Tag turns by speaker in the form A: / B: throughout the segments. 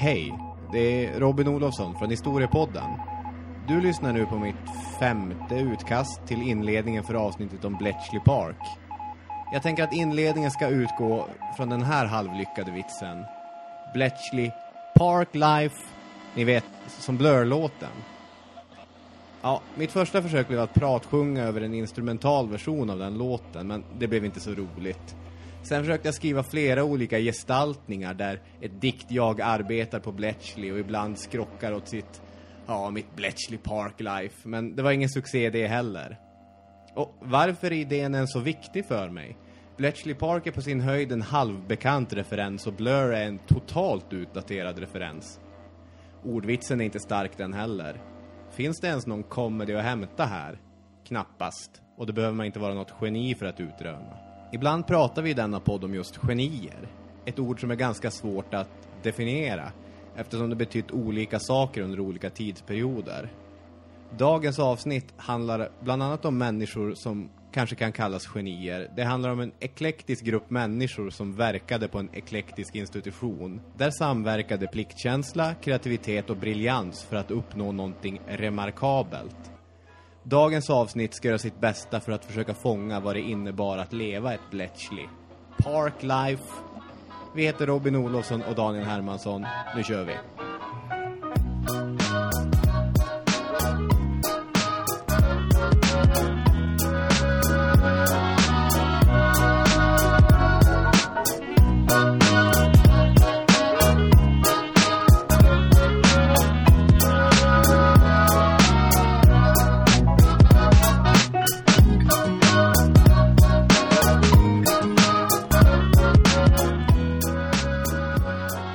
A: Hej, det är Robin Olofsson från Historiepodden. Du lyssnar nu på mitt femte utkast till inledningen för avsnittet om Bletchley Park. Jag tänker att inledningen ska utgå från den här halvlyckade vitsen. Bletchley Park Life, ni vet, som Blur-låten. Ja, mitt första försök blev att pratsjunga över en instrumental version av den låten, men det blev inte så roligt. Sen försökte jag skriva flera olika gestaltningar där ett dikt jag arbetar på Bletchley och ibland skrockar åt sitt, ja, mitt Bletchley Park Life. Men det var ingen succé det heller. Och varför är idén än så viktig för mig? Bletchley Park är på sin höjd en halvbekant referens och Blur är en totalt utdaterad referens. Ordvitsen är inte stark den heller. Finns det ens någon comedy att hämta här? Knappast. Och det behöver man inte vara något geni för att utröna. Ibland pratar vi i denna podd om just genier. Ett ord som är ganska svårt att definiera eftersom det betytt olika saker under olika tidsperioder. Dagens avsnitt handlar bland annat om människor som kanske kan kallas genier. Det handlar om en eklektisk grupp människor som verkade på en eklektisk institution. Där samverkade pliktkänsla, kreativitet och briljans för att uppnå någonting remarkabelt. Dagens avsnitt ska göra sitt bästa för att försöka fånga vad det innebar att leva ett Bletchley. Park Life. Vi heter Robin Olofsson och Daniel Hermansson. Nu kör vi.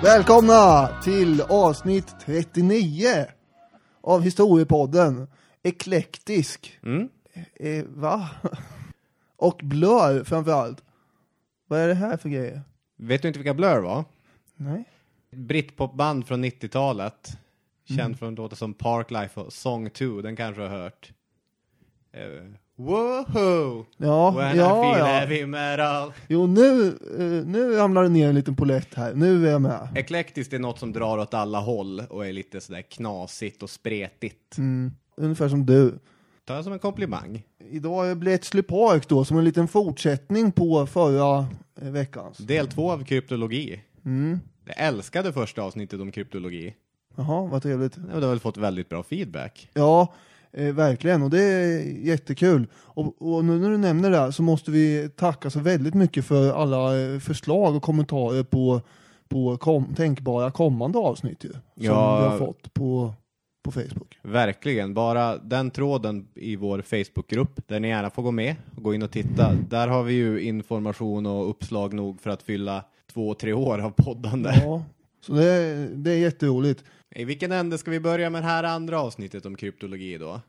B: Välkomna till avsnitt 39 av Historiepodden. Eklektisk.
A: Mm.
B: Eh, va? Och blör framförallt. Vad är det här för grejer?
A: Vet du inte vilka Blur var?
B: Nej.
A: Britpopband från 90-talet. Känd från låtar som Parklife och Song 2. Den kanske du har hört. Woho!
B: Ja,
A: When I
B: ja,
A: feel
B: ja.
A: heavy metal.
B: Jo, nu, eh, nu ramlar det ner en liten polett här. Nu är jag med.
A: Eklektiskt är något som drar åt alla håll och är lite sådär knasigt och spretigt.
B: Mm, ungefär som du.
A: Ta det som en komplimang.
B: Idag är Bletchley Park då som en liten fortsättning på förra eh, veckans.
A: Del två av kryptologi.
B: Mm.
A: Jag älskade första avsnittet om kryptologi.
B: Jaha, vad trevligt.
A: Och det har väl fått väldigt bra feedback.
B: Ja, eh, verkligen. Och det är jättekul. Och, och nu när du nämner det här så måste vi tacka så väldigt mycket för alla eh, förslag och kommentarer på, på kom, tänkbara kommande avsnitt ju. Som
A: Ja.
B: vi har fått på, på Facebook.
A: Verkligen. Bara den tråden i vår Facebookgrupp där ni gärna får gå med och gå in och titta. Där har vi ju information och uppslag nog för att fylla två, tre år av poddande.
B: Ja, så det, det är jätteroligt.
A: I vilken ände ska vi börja med det här andra avsnittet om kryptologi då?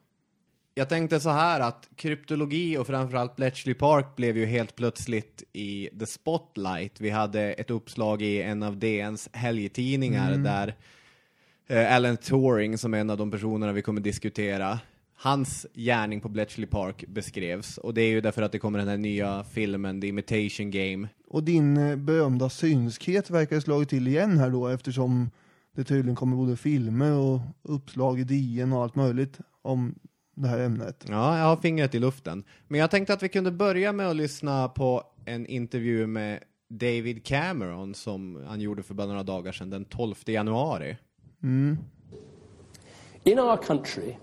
A: Jag tänkte så här att kryptologi och framförallt Bletchley Park blev ju helt plötsligt i the spotlight. Vi hade ett uppslag i en av DNs helgtidningar där eh, Alan Turing, som är en av de personerna vi kommer diskutera, hans gärning på Bletchley Park beskrevs. Och det är ju därför att det kommer den här nya filmen, The Imitation Game,
B: Och din eh, berömda synskhet verkar ha slagit till igen här då eftersom det tydligen kommer både filmer och uppslag i DN och allt möjligt om det här ämnet.
A: Ja, jag har fingret i luften. Men jag tänkte att vi kunde börja med att lyssna på en intervju med David Cameron som han gjorde för bara några dagar sedan, den 12 januari.
C: In our country,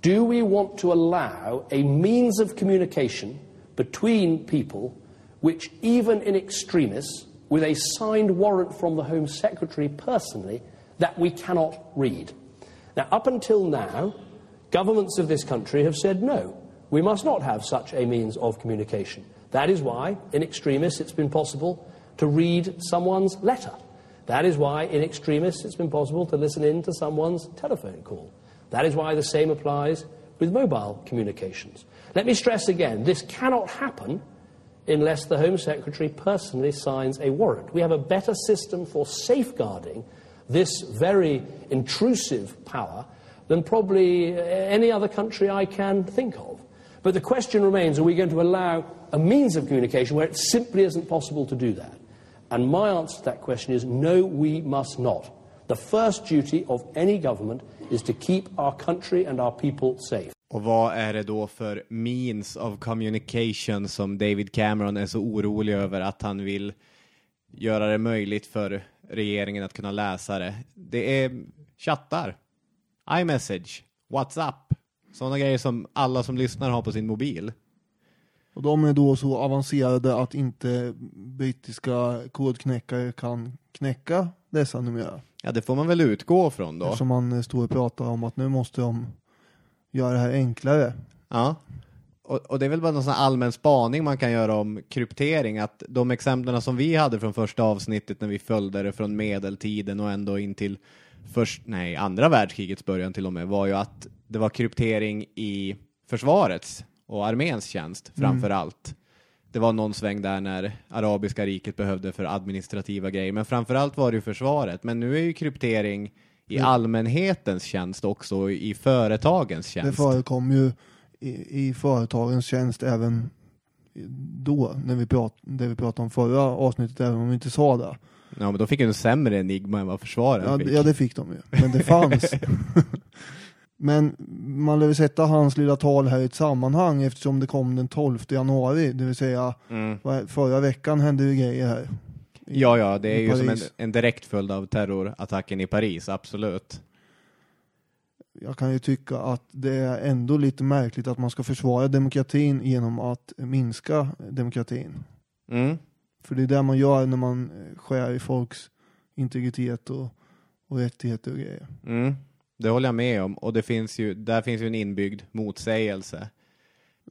C: do we want to allow a means of communication between people which, even in extremis, with a signed warrant from the Home Secretary personally, that we cannot read? Now, up until now, governments of this country have said no, we must not have such a means of communication. That is why, in extremis, it's been possible to read someone's letter. That is why, in extremis, it's been possible to listen in to someone's telephone call. That is why the same applies with mobile communications. Let me stress again this cannot happen unless the Home Secretary personally signs a warrant. We have a better system for safeguarding this very intrusive power than probably any other country I can think of. But the question remains are we going to allow a means of communication where it simply isn't possible to do that? And my answer to that question is no, we must not. The first duty of any government is to keep our country and our people safe.
A: Och vad är det då för means of communication som David Cameron är så orolig över att han vill göra det möjligt för regeringen att kunna läsa det? Det är chattar, iMessage, WhatsApp, sådana grejer som alla som lyssnar har på sin mobil.
B: Och de är då så avancerade att inte brittiska kodknäckare kan knäcka dessa numera.
A: Ja, det får man väl utgå från då.
B: Eftersom man står och pratar om att nu måste de göra det här enklare.
A: Ja. Och, och det är väl bara någon sån allmän spaning man kan göra om kryptering, att de exemplen som vi hade från första avsnittet när vi följde det från medeltiden och ändå in till först, nej, andra världskrigets början till och med, var ju att det var kryptering i försvarets och arméns tjänst framför allt. Det var någon sväng där när arabiska riket behövde för administrativa grejer, men framför allt var det ju försvaret. Men nu är ju kryptering i allmänhetens tjänst också, i företagens
B: Det
A: tjänst.
B: förekom ju i, i företagens tjänst även då, när vi, prat, det vi pratade om förra avsnittet, även om vi inte sa det.
A: Ja, men då fick ju en sämre enigma än vad försvaret
B: Ja,
A: fick.
B: ja, det fick de ju. Men det fanns. Men man väl sätta hans lilla tal här i ett sammanhang eftersom det kom den 12 januari, det vill säga
A: Mm.
B: förra veckan hände ju grejer här. I-
A: Ja, ja, det är ju som en,
B: Paris.
A: en direkt följd av terrorattacken i Paris, absolut.
B: Jag kan ju tycka att det är ändå lite märkligt att man ska försvara demokratin genom att minska demokratin.
A: Mm.
B: För det är det man gör när man skär i folks integritet och, och rättigheter och grejer.
A: Mm. Det håller jag med om, och det finns ju, där finns ju en inbyggd motsägelse.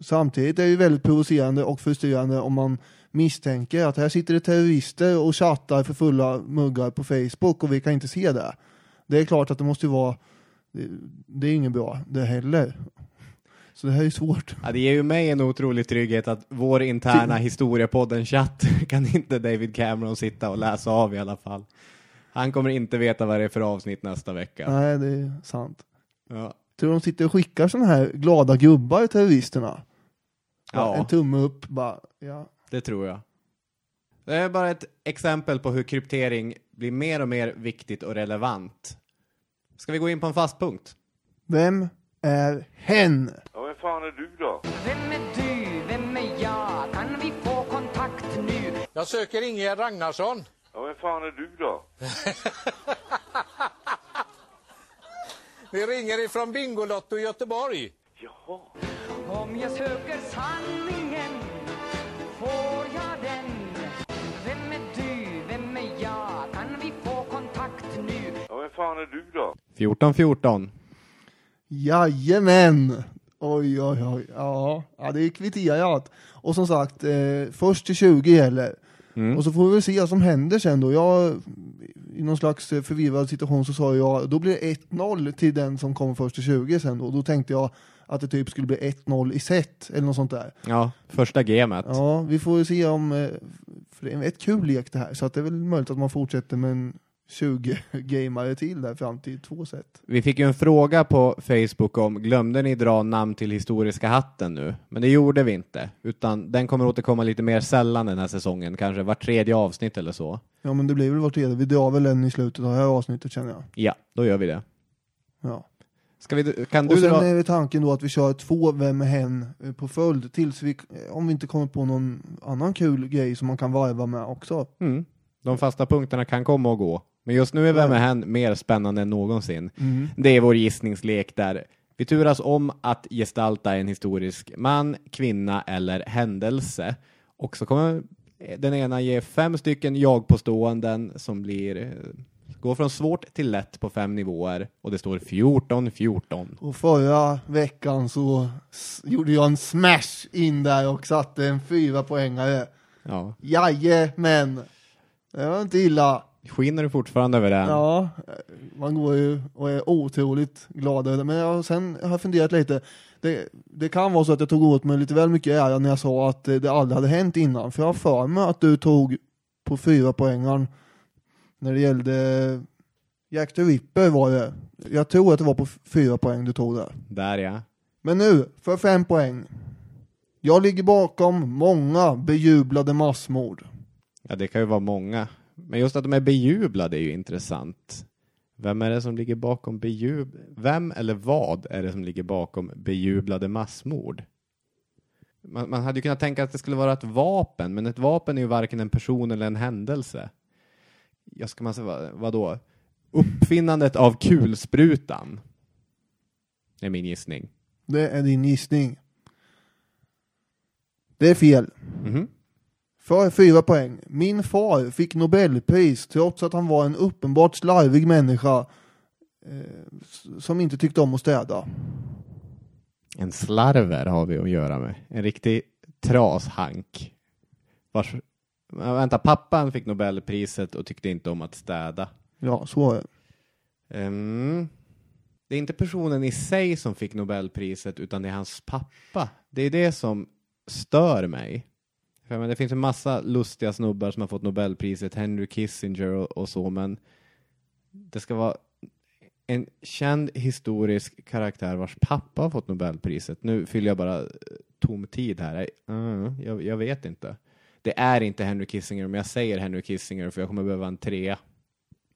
B: Samtidigt är det ju väldigt provocerande och frustrerande om man misstänker att här sitter det terrorister och chattar för fulla muggar på Facebook och vi kan inte se det. Det är klart att det måste vara, det, det är inget bra det heller. Så det här är svårt.
A: Ja, det ger ju mig en otrolig trygghet att vår interna historiepodden-chatt kan inte David Cameron sitta och läsa av i alla fall. Han kommer inte veta vad det är för avsnitt nästa vecka.
B: Nej, det är sant.
A: Ja.
B: Tror de sitter och skickar sådana här glada gubbar, terroristerna?
A: Ja.
B: En tumme upp, bara, ja.
A: Det tror jag. Det är bara ett exempel på hur kryptering blir mer och mer viktigt och relevant. Ska vi gå in på en fast punkt?
B: Vem är hen?
D: Ja, vem fan är du då?
E: Vem är du? Vem är jag? Kan vi få kontakt nu?
F: Jag söker Ingegerd Ragnarsson.
D: Ja, vem fan är du då?
F: Vi ringer ifrån Bingolotto i Göteborg.
D: Jaha.
E: Om jag söker sanningen får jag den Vem är du? Vem är jag? Kan vi få kontakt nu?
D: Ja, vem fan är du då?
A: 14 14.
B: Jajamän! Oj, oj, oj. Ja, ja det är kvitterat. Och som sagt, eh, först till 20 gäller. Och så får vi väl se vad som händer sen då. Jag, I någon slags eh, förvirrad situation så sa jag, då blir det 1-0 till den som kommer först till 20 sen då. Då tänkte jag att det typ skulle bli 1-0 i set eller något sånt där.
A: Ja, första gamet.
B: Ja, vi får ju se om, eh, för det är ett kul lek det här, så att det är väl möjligt att man fortsätter med en 20 gamare till där fram till två set.
A: Vi fick ju en fråga på Facebook om glömde ni dra namn till historiska hatten nu? Men det gjorde vi inte, utan den kommer återkomma lite mer sällan den här säsongen, kanske vart tredje avsnitt eller så.
B: Ja men det blir väl vart tredje, vi drar väl en i slutet av det här avsnittet känner jag.
A: Ja, då gör vi det.
B: Ja.
A: Ska vi, kan du
B: Och sen
A: dra...
B: är tanken då att vi kör två Vem är hen eh, på följd tills vi, eh, om vi inte kommer på någon annan kul grej som man kan varva med också.
A: Mm. De fasta punkterna kan komma och gå. Men just nu är Vem är hen mer spännande än någonsin.
B: Mm.
A: Det är vår gissningslek där vi turas om att gestalta en historisk man, kvinna eller händelse. Och så kommer den ena ge fem stycken jag-påståenden som blir eh, går från svårt till lätt på fem nivåer och det står 14-14.
B: Och förra veckan så gjorde jag en smash in där och satte en fyra poängare.
A: Ja.
B: Jajamän! Det var inte illa.
A: Skiner du fortfarande över den?
B: Ja, man går ju och är otroligt glad över det. Men jag, sen har jag funderat lite. Det, det kan vara så att jag tog åt mig lite väl mycket ära när jag sa att det aldrig hade hänt innan. För jag har för mig att du tog på fyra poängen när det gällde Jack the Ripper var det. Jag tror att det var på fyra poäng du tog där.
A: Där ja.
B: Men nu, för fem poäng. Jag ligger bakom många bejublade massmord.
A: Ja, det kan ju vara många. Men just att de är bejublade är ju intressant. Vem är det som ligger bakom bejub... Vem eller vad är det som ligger bakom bejublade massmord? Man, man hade ju kunnat tänka att det skulle vara ett vapen, men ett vapen är ju varken en person eller en händelse. Jag ska man säga, vad, vadå? Uppfinnandet av kulsprutan. Det är min gissning.
B: Det är din gissning. Det är fel.
A: Mhm.
B: För fyra poäng. Min far fick Nobelpris trots att han var en uppenbart slarvig människa eh, som inte tyckte om att städa.
A: En slarver har vi att göra med. En riktig trashank. Vars... Vänta, pappan fick Nobelpriset och tyckte inte om att städa.
B: Ja, så är det.
A: Mm. Det är inte personen i sig som fick Nobelpriset utan det är hans pappa. Det är det som stör mig. För men det finns en massa lustiga snubbar som har fått Nobelpriset, Henry Kissinger och, och så, men det ska vara en känd historisk karaktär vars pappa har fått Nobelpriset. Nu fyller jag bara eh, tom tid här. Uh, jag, jag vet inte. Det är inte Henry Kissinger, men jag säger Henry Kissinger för jag kommer behöva en trea.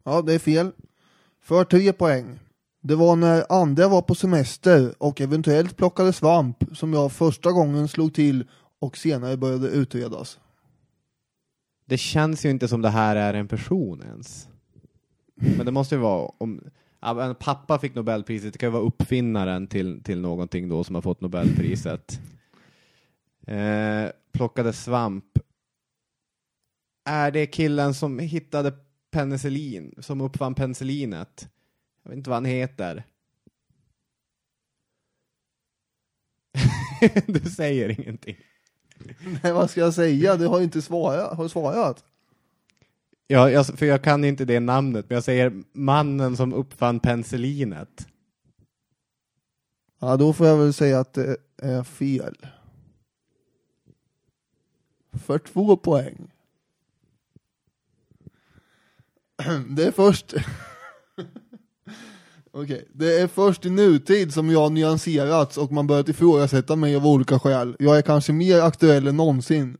B: Ja, det är fel. För tre poäng. Det var när Andra var på semester och eventuellt plockade svamp som jag första gången slog till och senare började utredas.
A: Det känns ju inte som det här är en person ens. Men det måste ju vara om en pappa fick Nobelpriset, det kan ju vara uppfinnaren till, till någonting då som har fått Nobelpriset. Eh, plockade svamp. Är det killen som hittade penicillin, som uppfann penicillinet? Jag vet inte vad han heter. du säger ingenting.
B: Nej, vad ska jag säga? Du har ju inte svarat. Har du svarat?
A: Ja, jag, för jag kan inte det namnet, men jag säger mannen som uppfann penicillinet.
B: Ja, då får jag väl säga att det är fel. För två poäng. Det är först... Okej, det är först i nutid som jag har nyanserats och man börjat ifrågasätta mig av olika skäl. Jag är kanske mer aktuell än någonsin.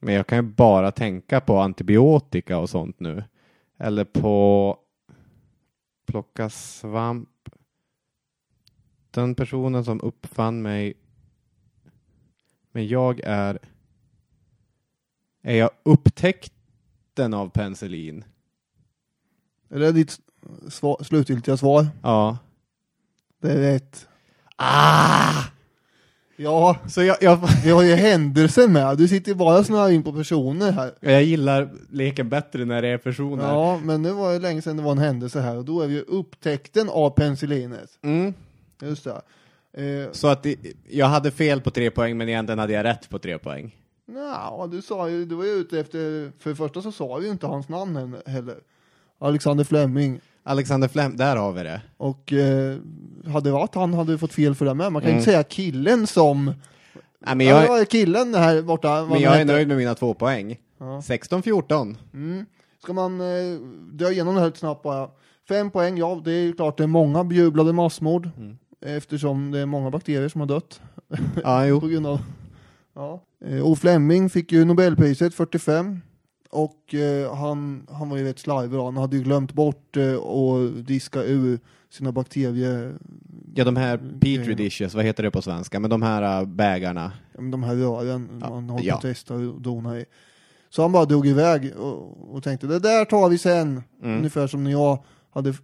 A: Men jag kan ju bara tänka på antibiotika och sånt nu. Eller på plocka svamp. Den personen som uppfann mig. Men jag är. Är jag upptäckten av penicillin?
B: Är det ditt svar, slutgiltiga svar?
A: Ja.
B: Det är rätt.
A: Ah!
B: Ja,
A: Så jag, jag,
B: vi har ju händelser med. Du sitter ju bara och snöar in på personer här.
A: jag gillar leken bättre när det är personer.
B: Ja, men nu var det länge sedan det var en händelse här och då är vi ju upptäckten av penicillinet.
A: Mm.
B: Just det. Eh,
A: Så att det, jag hade fel på tre poäng, men egentligen hade jag rätt på tre poäng.
B: nja, du sa ju, du var ju ute efter, för det första så sa vi ju inte hans namn heller. Alexander Fleming.
A: Alexander Flem, där har vi det.
B: Och eh, hade det varit han hade fått fel för det med. Man kan
A: Mm.
B: inte säga killen som,
A: Nej, men
B: ja, det
A: jag,
B: var killen här borta. vad
A: men
B: han
A: jag är
B: hette.
A: nöjd med mina två poäng.
B: Ja.
A: 16-14.
B: Mm. Ska man eh, dra igenom det här lite snabbt bara. Fem poäng, ja det är ju klart det är många bejublade massmord.
A: Mm.
B: Eftersom det är många bakterier som har dött.
A: Ja,
B: på
A: jo.
B: grund av... Ja. Eh, O. Fleming fick ju Nobelpriset 45 och eh, han, han var ju rätt slarvig då. Han hade ju glömt bort eh, att diska ur sina bakterier,
A: Ja, de här Petri
B: grejerna.
A: dishes, vad heter det på svenska? Men de här äh, bägarna.
B: ja, men de här rören
A: Ja,
B: man håller på att testa och dona i. Så han bara drog iväg och, och tänkte det där tar vi sen.
A: Mm.
B: Ungefär som när jag hade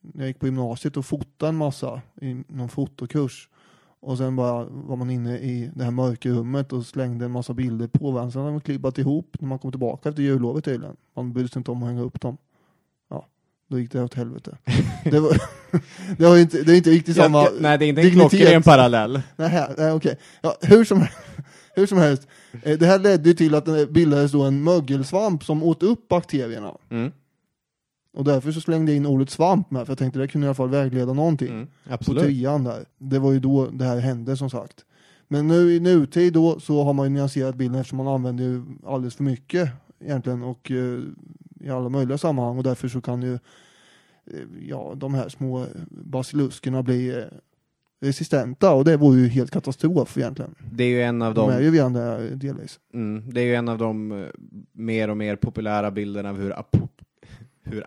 B: när jag gick på gymnasiet och fotade en massa i någon fotokurs. Och sen bara var man inne i det här mörkerrummet och slängde en massa bilder på varandra. Sen hade man klibbat ihop när man kom tillbaka efter jullovet tydligen. Man brydde sig inte om att hänga upp dem. Ja, då gick det åt helvete. det, var, det, var inte, det är inte riktigt samma
A: Ja, nej, det är inte en klockren parallell.
B: Nej, nej okej. Ja, hur, som, hur som helst, eh, det här ledde till att det bildades då en mögelsvamp som åt upp bakterierna.
A: Mm.
B: Och därför så slängde jag in ordet svamp med, för jag tänkte det kunde i alla fall vägleda någonting.
A: Mm.
B: På
A: Absolut.
B: trean där. Det var ju då det här hände som sagt. Men nu i nutid då så har man ju nyanserat bilden eftersom man använder ju alldeles för mycket egentligen och eh, i alla möjliga sammanhang och därför så kan ju eh, ja, de här små basiluskerna bli eh, resistenta och det vore ju helt katastrof egentligen.
A: Det är ju en av
B: De är
A: de,
B: ju redan där delvis.
A: mm, det är ju en av de eh, mer och mer populära bilderna av hur, hur,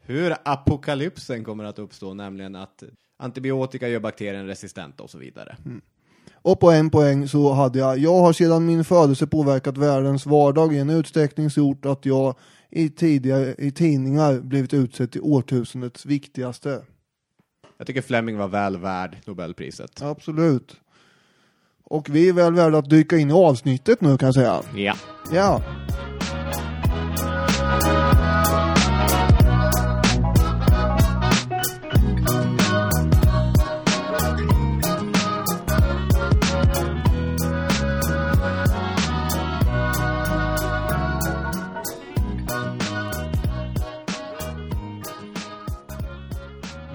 A: hur apokalypsen kommer att uppstå, nämligen att antibiotika gör bakterien resistenta och så vidare.
B: Och på en poäng så hade jag, jag har sedan min födelse påverkat världens vardag i en utsträckning så gjort att jag i tidigare i tidningar blivit utsedd till årtusendets viktigaste.
A: Jag tycker Fleming var väl värd Nobelpriset.
B: Absolut. Och vi är väl värda att dyka in i avsnittet nu kan jag säga.
A: Ja.
B: Ja.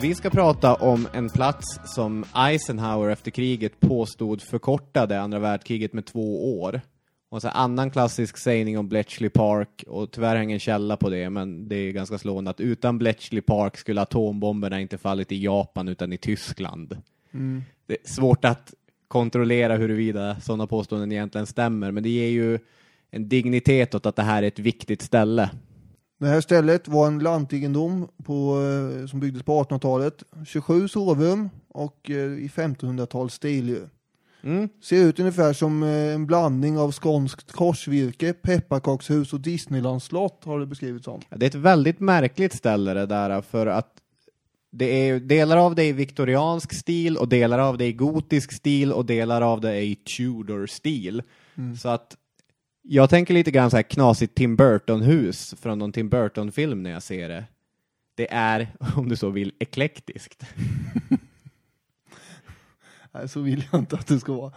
A: Vi ska prata om en plats som Eisenhower efter kriget påstod förkortade andra världskriget med två år. Och så annan klassisk sägning om Bletchley Park, och tyvärr har jag ingen källa på det, men det är ganska slående att utan Bletchley Park skulle atombomberna inte fallit i Japan utan i Tyskland. Det är svårt att kontrollera huruvida sådana påståenden egentligen stämmer, men det ger ju en dignitet åt att det här är ett viktigt ställe.
B: Det här stället var en lantegendom på, eh, som byggdes på 1800-talet. 27 sovrum och eh, i 1500-talsstil ju.
A: Mm.
B: Ser ut ungefär som eh, en blandning av skånskt korsvirke, pepparkakshus och Disneylands slott har det beskrivits som.
A: Det är ett väldigt märkligt ställe det där för att det är delar av det i viktoriansk stil och delar av det i gotisk stil och delar av det i Tudor-stil. Så att jag tänker lite grann så här knasigt Tim Burton-hus från någon Tim Burton-film när jag ser det. Det är, om du så vill, eklektiskt.
B: Nej, så vill jag inte att det ska vara.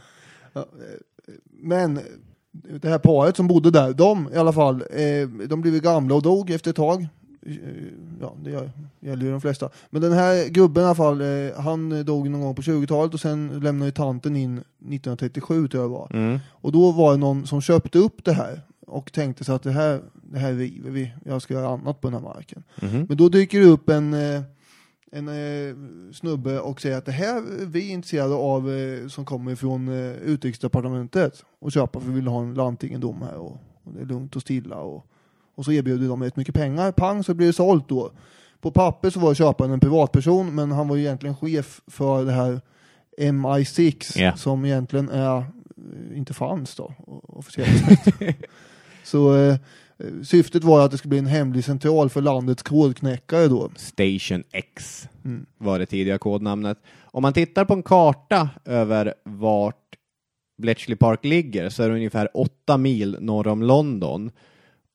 B: Eh, men eh, det här paret som bodde där, de i alla fall, eh, de blev ju gamla och dog efter ett tag. Eh, Ja, det gör- gäller ju de flesta. Men den här gubben i alla fall, eh, han dog någon gång på 20-talet och sen lämnade ju tanten in 1937 tror jag var. Och då var det någon som köpte upp det här och tänkte sig att det här, det här river vi, jag ska göra annat på den här marken. Men då dyker det upp en, eh, en eh, snubbe och säger att det här är vi intresserade av eh, som kommer från eh, utrikesdepartementet och köpa för vi vill ha en lantegendom här och, och det är lugnt och stilla och, och så erbjuder de rätt mycket pengar, pang så blir det sålt då. På papper så var köparen en privatperson men han var ju egentligen chef för det här MI6
A: Ja.
B: som egentligen är, eh, inte fanns då officiellt. Så eh, syftet var att det skulle bli en hemlig central för landets kodknäckare då.
A: Station X var det tidiga kodnamnet. Om man tittar på en karta över vart Bletchley Park ligger så är det ungefär åtta mil norr om London.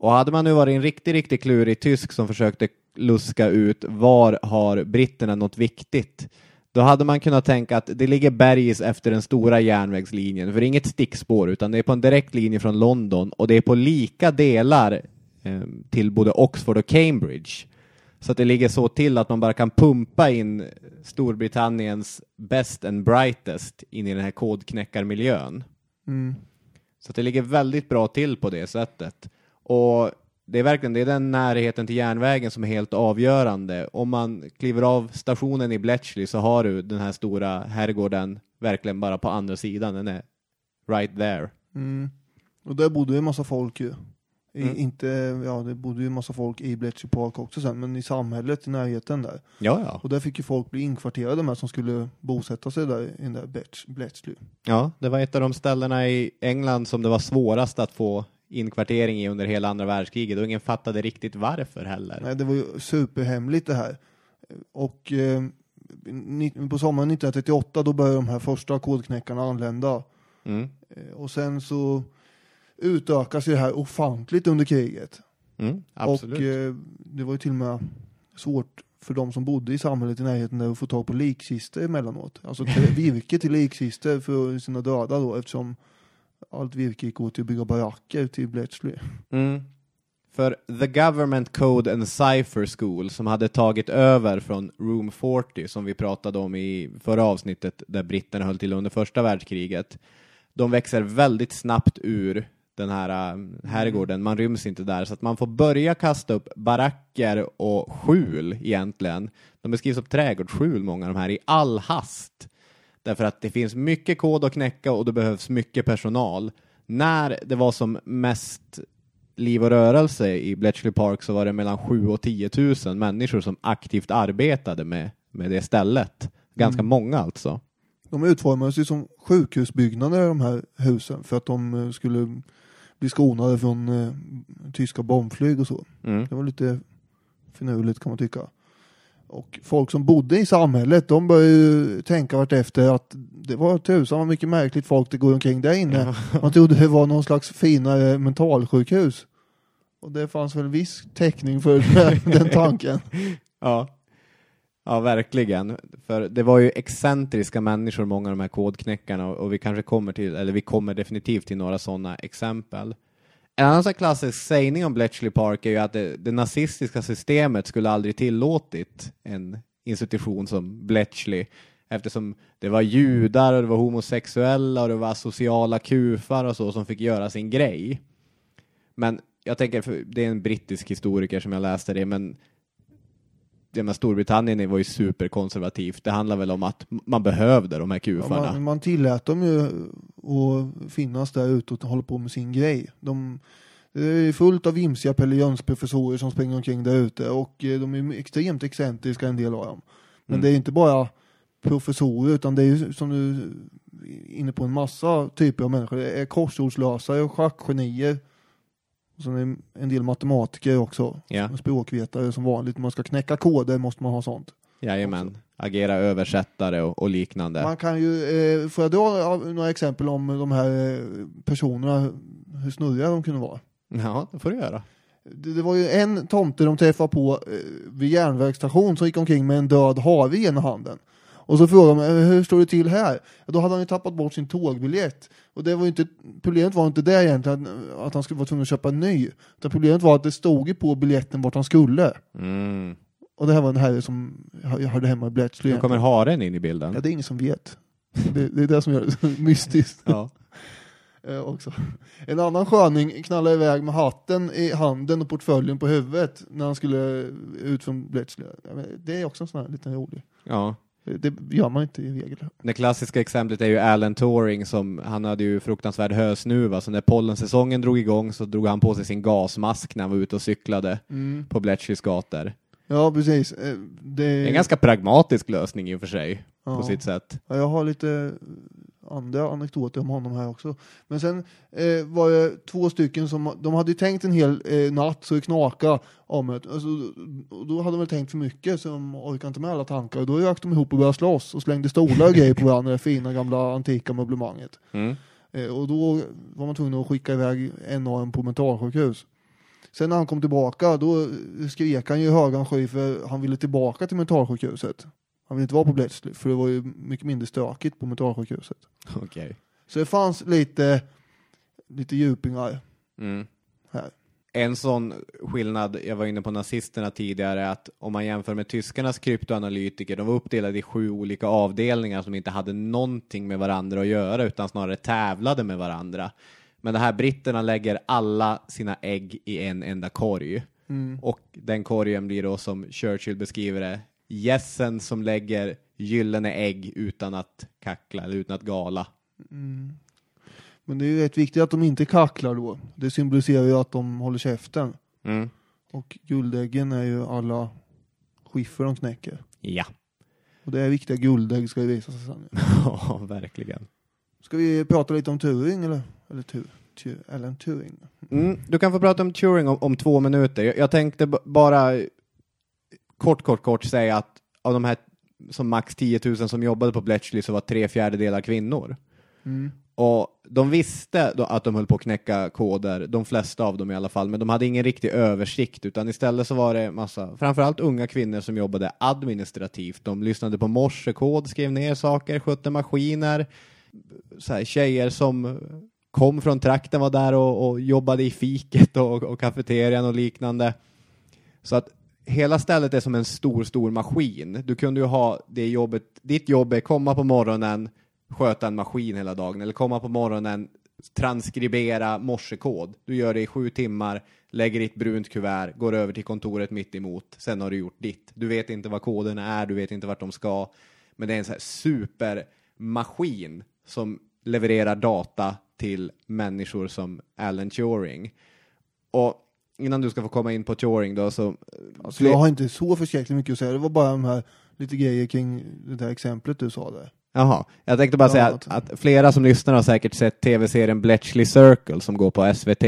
A: Och hade man nu varit en riktigt, riktigt klurig tysk som försökte luska ut var har britterna något viktigt, då hade man kunnat tänka att det ligger bergis efter den stora järnvägslinjen, för det är inget stickspår utan det är på en direkt linje från London och det är på lika delar eh, till både Oxford och Cambridge. Så att det ligger så till att man bara kan pumpa in Storbritanniens best and brightest in i den här kodknäckarmiljön. Så att det ligger väldigt bra till på det sättet. Och det är verkligen det är den närheten till järnvägen som är helt avgörande. Om man kliver av stationen i Bletchley så har du den här stora herrgården verkligen bara på andra sidan. Den är right there.
B: Och där bodde ju en massa folk ju. I,
A: Mm.
B: Inte, ja det bodde ju en massa folk i Bletchley Park också sen, men i samhället i närheten där.
A: Ja, ja.
B: Och där fick ju folk bli inkvarterade med som skulle bosätta sig där i den där Bletch- Bletchley.
A: Ja, det var ett av de ställena i England som det var svårast att få inkvartering i under hela andra världskriget och ingen fattade riktigt varför heller.
B: Nej, det var ju superhemligt det här. Och eh, på sommaren 1938 då började de här första kodknäckarna anlända.
A: Mm.
B: Eh, och sen så utökas ju det här ofantligt under kriget.
A: Mm, absolut.
B: Och eh, det var ju till och med svårt för de som bodde i samhället i närheten där att få tag på likkistor emellanåt. Alltså virke till likkistor för sina döda då eftersom allt virke gick åt till att bygga baracker till Bletchley.
A: Mm. För The Government Code and Cipher School som hade tagit över från Room 40 som vi pratade om i förra avsnittet där britterna höll till under första världskriget. De växer väldigt snabbt ur den här äh, herrgården, man ryms inte där så att man får börja kasta upp baracker och skjul egentligen. De beskrivs som trädgårdsskjul många av de här i all hast. Därför att det finns mycket kod att knäcka och det behövs mycket personal. När det var som mest liv och rörelse i Bletchley Park så var det mellan 7 och 10 000 människor som aktivt arbetade med, med det stället. Ganska
B: Mm.
A: många alltså.
B: De utformades ju som sjukhusbyggnader de här husen för att de eh, skulle bli skonade från eh, tyska bombflyg och så.
A: Mm.
B: Det var lite finurligt kan man tycka. Och folk som bodde i samhället, de började ju tänka vart efter att det var tusan vad mycket märkligt folk det går omkring där inne. Man trodde det var någon slags finare mentalsjukhus. Och det fanns väl viss täckning för den, tanken.
A: Ja. ja, verkligen. För det var ju excentriska människor, många av de här kodknäckarna, och, och vi kanske kommer till, eller vi kommer definitivt till några sådana exempel. En annan sån klassisk sägning om Bletchley Park är ju att det, det nazistiska systemet skulle aldrig tillåtit en institution som Bletchley eftersom det var judar och det var homosexuella och det var sociala kufar och så som fick göra sin grej. Men jag tänker, för det är en brittisk historiker som jag läste det, men det med Storbritannien var ju superkonservativt. Det handlar väl om att man behövde de här
B: Ja,
A: kufarna.
B: man, man tillät dem ju att finnas där ute och hålla på med sin grej. De, det är fullt av vimsiga Pelle Jöns-professorer som springer omkring där ute och eh, de är extremt excentriska en del av dem. Men
A: Mm.
B: det är inte bara professorer utan det är ju som du är inne på en massa typer av människor. Det är korsordslösare och schackgenier. Sen är det en del matematiker också.
A: Ja.
B: Språkvetare som vanligt. Man ska knäcka koder måste man ha sånt.
A: Jajamän. Agera översättare och, och liknande.
B: Man kan ju, eh, får jag dra några exempel om de här eh, personerna, hur snurriga de kunde vara?
A: Ja, det får du göra.
B: Det, det var ju en tomte de träffade på eh, vid järnvägsstation som gick omkring med en död hare i ena handen. Och så frågade de, "Eh, hur står det till här? Då hade han ju tappat bort sin tågbiljett. Och det var inte, problemet var inte det egentligen, att han skulle vara tvungen att köpa en ny. Utan problemet var att det stod ju på biljetten vart han skulle.
A: Mm.
B: Och det här var en herre som jag hörde hemma i Bletchley.
A: Nu kommer haren in i bilden.
B: Ja, det är ingen som vet. Det, det är det som gör det så mystiskt.
A: Ja.
B: Eh. En annan sköning knallade iväg med hatten i handen och portföljen på huvudet när han skulle ut från men Det är också en sån här liten rolig.
A: ja.
B: Det gör man inte i regel.
A: Det klassiska exemplet är ju Alan Turing som, han hade ju fruktansvärd hösnuva, så när pollensäsongen drog igång så drog han på sig sin gasmask när han var ute och cyklade på Bletchleys gator.
B: Ja, precis. Eh, Det
A: Det är en ganska pragmatisk lösning i och för sig,
B: ja.
A: på sitt sätt.
B: Ja, jag har lite andra anekdoter om honom här också. Men sen eh, var det två stycken som, de hade tänkt en hel eh, natt så det knaka om det. Alltså, då hade de väl tänkt för mycket så de orkade inte med alla tankar. Och då rök de ihop och började slåss och slängde stolar och grejer på varandra, det fina gamla antika möblemanget.
A: Mm.
B: Eh, och då var man tvungen att skicka iväg en av dem på mentalsjukhus. Sen när han kom tillbaka, då skrek han ju i högan sky för han ville tillbaka till mentalsjukhuset. Han ville inte vara på Bletchley, för det var ju mycket mindre stökigt på mentalsjukhuset.
A: Okej.
B: Så det fanns lite, lite djupingar
A: Mm.
B: här.
A: En sån skillnad, jag var inne på nazisterna tidigare, att om man jämför med tyskarnas kryptoanalytiker, de var uppdelade i sju olika avdelningar som inte hade någonting med varandra att göra, utan snarare tävlade med varandra. Men det här britterna lägger alla sina ägg i en enda korg. Och den korgen blir då, som Churchill beskriver det, gässen som lägger gyllene ägg utan att kackla eller utan att gala.
B: Men det är ju rätt viktigt att de inte kacklar då. Det symboliserar ju att de håller käften.
A: Mm.
B: Och guldäggen är ju alla skiffer de knäcker.
A: Ja,
B: Och det är viktiga guldägg ska ju visa sig sen.
A: ja verkligen.
B: Ska vi prata lite om Turing eller? Eller tur, Alan Turing?
A: Mm, du kan få prata om Turing om, om två minuter. Jag, jag tänkte bara kort, kort, kort säga att av de här som max 10 000 som jobbade på Bletchley så var tre fjärdedelar kvinnor. Och de visste då att de höll på att knäcka koder, de flesta av dem i alla fall, men de hade ingen riktig översikt utan istället så var det massa, framförallt unga kvinnor som jobbade administrativt. De lyssnade på morsekod, skrev ner saker, skötte maskiner. Så här, tjejer som kom från trakten var där och, och jobbade i fiket och, och kafeterian och liknande. Så att hela stället är som en stor, stor maskin. Du kunde ju ha det jobbet, ditt jobb är komma på morgonen, sköta en maskin hela dagen, eller komma på morgonen, transkribera morsekod. Du gör det i sju timmar, lägger i ett brunt kuvert, går över till kontoret mitt emot. sen har du gjort ditt. Du vet inte vad koderna är, du vet inte vart de ska, men det är en sån här supermaskin som levererar data till människor som Alan Turing. Och innan du ska få komma in på touring då så...
B: Alltså, jag har inte så förskräckligt mycket att säga, det var bara de här lite grejer kring det där exemplet du sa där.
A: Jaha, jag tänkte bara säga att, att flera som lyssnar har säkert sett tv-serien Bletchley Circle som går på SVT.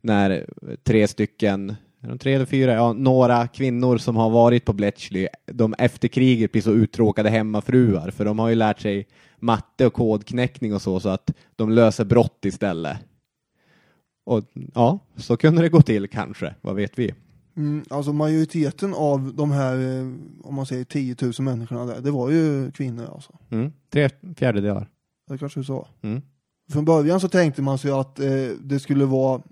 A: När tre stycken, är de tre eller fyra, ja, några kvinnor som har varit på Bletchley, de efter kriget blir så uttråkade hemmafruar, för de har ju lärt sig matte och kodknäckning och så, så att de löser brott istället. Och ja, så kunde det gå till kanske, vad vet vi?
B: Mm, alltså majoriteten av de här, eh, om man säger 10 000 människorna där, det var ju kvinnor alltså.
A: Mm, tre fjärdedelar.
B: Det kanske du sa.
A: Mm.
B: Från början så tänkte man sig att eh, det skulle vara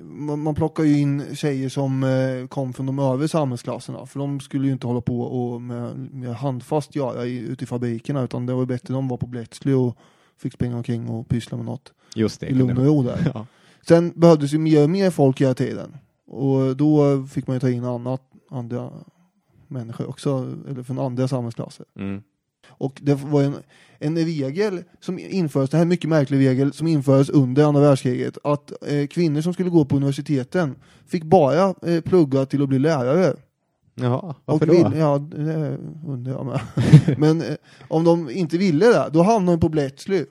B: man, man plockar ju in tjejer som eh, kom från de övre samhällsklasserna för de skulle ju inte hålla på och med, med handfast göra i, ute i fabrikerna utan det var ju bättre de var på Bletchley och fick springa omkring och pyssla med något
A: Just det.
B: i lugn och ro där.
A: Ja.
B: Sen behövdes ju mer och mer folk hela tiden och då fick man ju ta in annat, andra människor också, eller från andra samhällsklasser.
A: Mm.
B: Och det var en, en regel som infördes, det här är en mycket märklig regel, som infördes under andra världskriget, att eh, kvinnor som skulle gå på universiteten fick bara eh, plugga till att bli lärare.
A: Jaha, varför
B: och
A: då?
B: vill- ja, det undrar jag med. men eh, om de inte ville det, då hamnade de på Bletchley.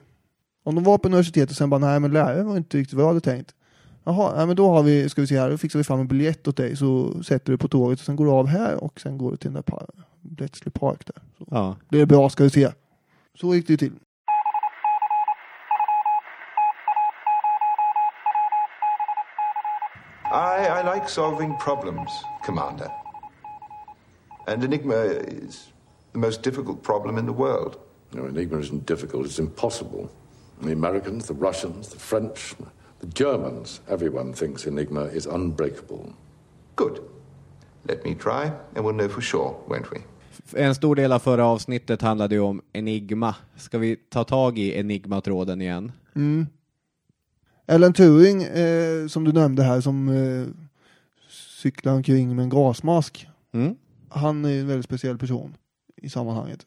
B: Om de var på universitetet och sen bara, nej men lärare var inte riktigt vad jag hade tänkt. Jaha, nej, men då har vi, ska vi se här, då fixar vi fram en biljett åt dig så sätter du på tåget och sen går du av här och sen går du till den där par- Bletchley Park där. Så
A: Ja.
B: det bra ska du se. Så gick det ju till.
G: I, I like solving problems, Commander. And Enigma is the most difficult problem in the world.
H: No, Enigma isn't difficult, it's impossible. The Americans, the Russians, the French, the Germans, everyone thinks Enigma is unbreakable.
G: Good. Let me try, and we'll know for sure, won't we?
A: En stor del av förra avsnittet handlade ju om Enigma. Ska vi ta tag i Enigma-tråden igen?
B: Ellen Turing, eh, som du nämnde här, som eh, cyklar omkring med en gasmask.
A: Mm?
B: Han är en väldigt speciell person i sammanhanget.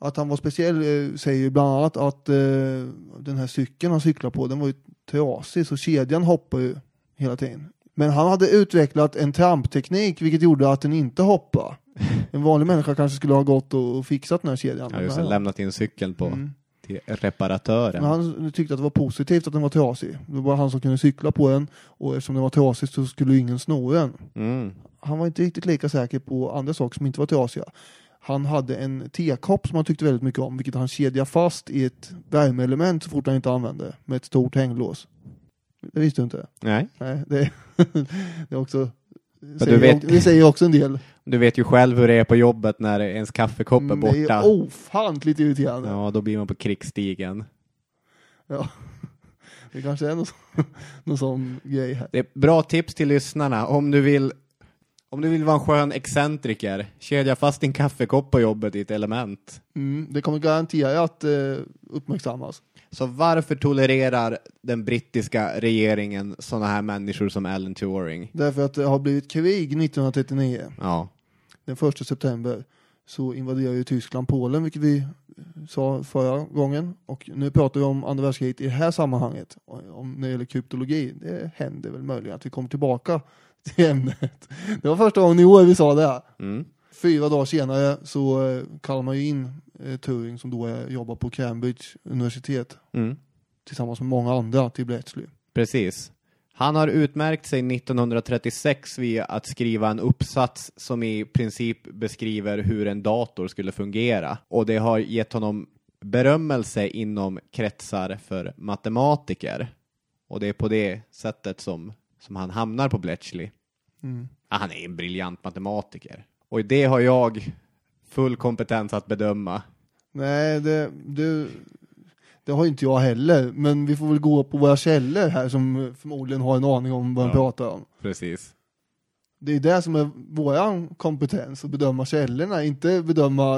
B: Att han var speciell eh, säger ju bland annat att eh, den här cykeln han cyklar på, den var ju trasig, så kedjan hoppar ju hela tiden. Men han hade utvecklat en trampteknik vilket gjorde att den inte hoppade. En vanlig människa kanske skulle ha gått och fixat den här kedjan.
A: Ja, just det. Lämnat in cykeln på
B: Mm.
A: till reparatören.
B: Men han tyckte att det var positivt att den var trasig. Det var han som kunde cykla på den och eftersom den var trasig så skulle ingen sno den.
A: Mm.
B: Han var inte riktigt lika säker på andra saker som inte var trasiga. Han hade en tekopp som han tyckte väldigt mycket om, vilket han kedjade fast i ett värmeelement så fort han inte använde, med ett stort hänglås. Det visste du inte?
A: Nej,
B: Nej, det, det är också...
A: du
B: säger
A: vet-
B: också- Det säger också en del.
A: du vet ju själv hur det är på jobbet när ens kaffekopp är
B: Mm, Det
A: borta.
B: är ofantligt irriterande.
A: Ja, då blir man på krigsstigen.
B: Ja. Det kanske är någon, någon sån grej här.
A: Det är bra tips till lyssnarna. Om du vill om du vill vara en skön excentriker, kedja fast din kaffekopp på jobbet i ett element.
B: Mm, det kommer garantera att eh, uppmärksammas.
A: Så varför tolererar den brittiska regeringen sådana här människor som Alan Turing?
B: Därför att det har blivit krig 1939.
A: Ja,
B: Den 1 september så invaderar ju Tyskland Polen, vilket vi sa förra gången. Och nu pratar vi om andra världskriget i det här sammanhanget. Om när det gäller kryptologi. Det händer väl möjligen att vi kommer tillbaka till ämnet. Det var första gången i år vi sa det.
A: mm.
B: Fyra dagar senare så eh, kallar man ju in eh, Turing som då är, jobbar på Cambridge universitet
A: Mm.
B: tillsammans med många andra till Bletchley.
A: precis. Han har utmärkt sig 1936 via att skriva en uppsats som i princip beskriver hur en dator skulle fungera. Och det har gett honom berömmelse inom kretsar för matematiker. Och det är på det sättet som, som han hamnar på Bletchley.
B: Mm.
A: Ja, han är en briljant matematiker. Och det har jag full kompetens att bedöma.
B: Nej, det, det, det har inte jag heller. Men vi får väl gå på våra källor här som förmodligen har en aning om vad de
A: Ja.
B: pratar om.
A: Precis.
B: Det är det som är vår kompetens, att bedöma källorna, inte bedöma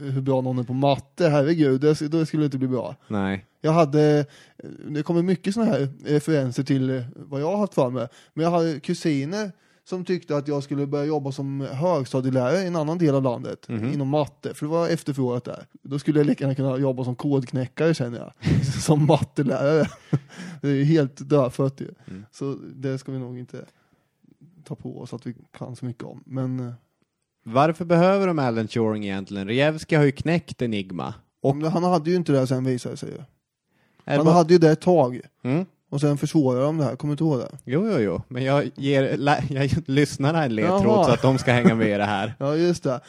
B: hur bra någon är på matte. Herregud, det, det skulle inte bli bra.
A: Nej.
B: Jag hade, det kommer mycket sådana här referenser till vad jag har haft för mig. Men jag hade kusiner som tyckte att jag skulle börja jobba som högstadielärare i en annan del av landet, inom matte, för det var efterfrågat där. Då skulle jag lika gärna kunna jobba som kodknäckare känner jag, som mattelärare. det är ju helt dödfött ju. Så det ska vi nog inte ta på oss att vi kan så mycket om. Men eh,
A: Varför behöver de Alan Turing egentligen? Rejevski har ju knäckt Enigma. Och
B: han hade ju inte det sen visade det sig ju. Han hade ju det ett tag.
A: Mm.
B: Och sen försvårade de det här, kommer du inte ihåg det?
A: Jo, jo, jo. Men jag ger jag lyssnarna en ledtråd så att de ska hänga med i det här.
B: Ja, just det.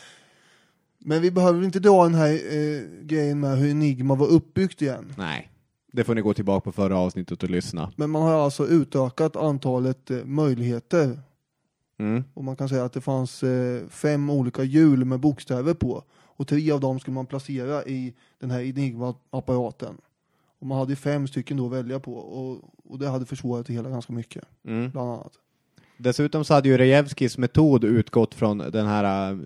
B: Men vi behöver inte dra den här eh, grejen med hur Enigma var uppbyggt igen.
A: Nej. Det får ni gå tillbaka på förra avsnittet och lyssna.
B: Men man har alltså utökat antalet eh, möjligheter.
A: Mm.
B: Och man kan säga att det fanns eh, fem olika hjul med bokstäver på. Och tre av dem skulle man placera i den här Enigma-apparaten. Och man hade fem stycken då att välja på. Och, och det hade försvårat det hela ganska mycket,
A: Mm.
B: bland annat.
A: Dessutom så hade ju Rejevskis metod utgått från den här äh,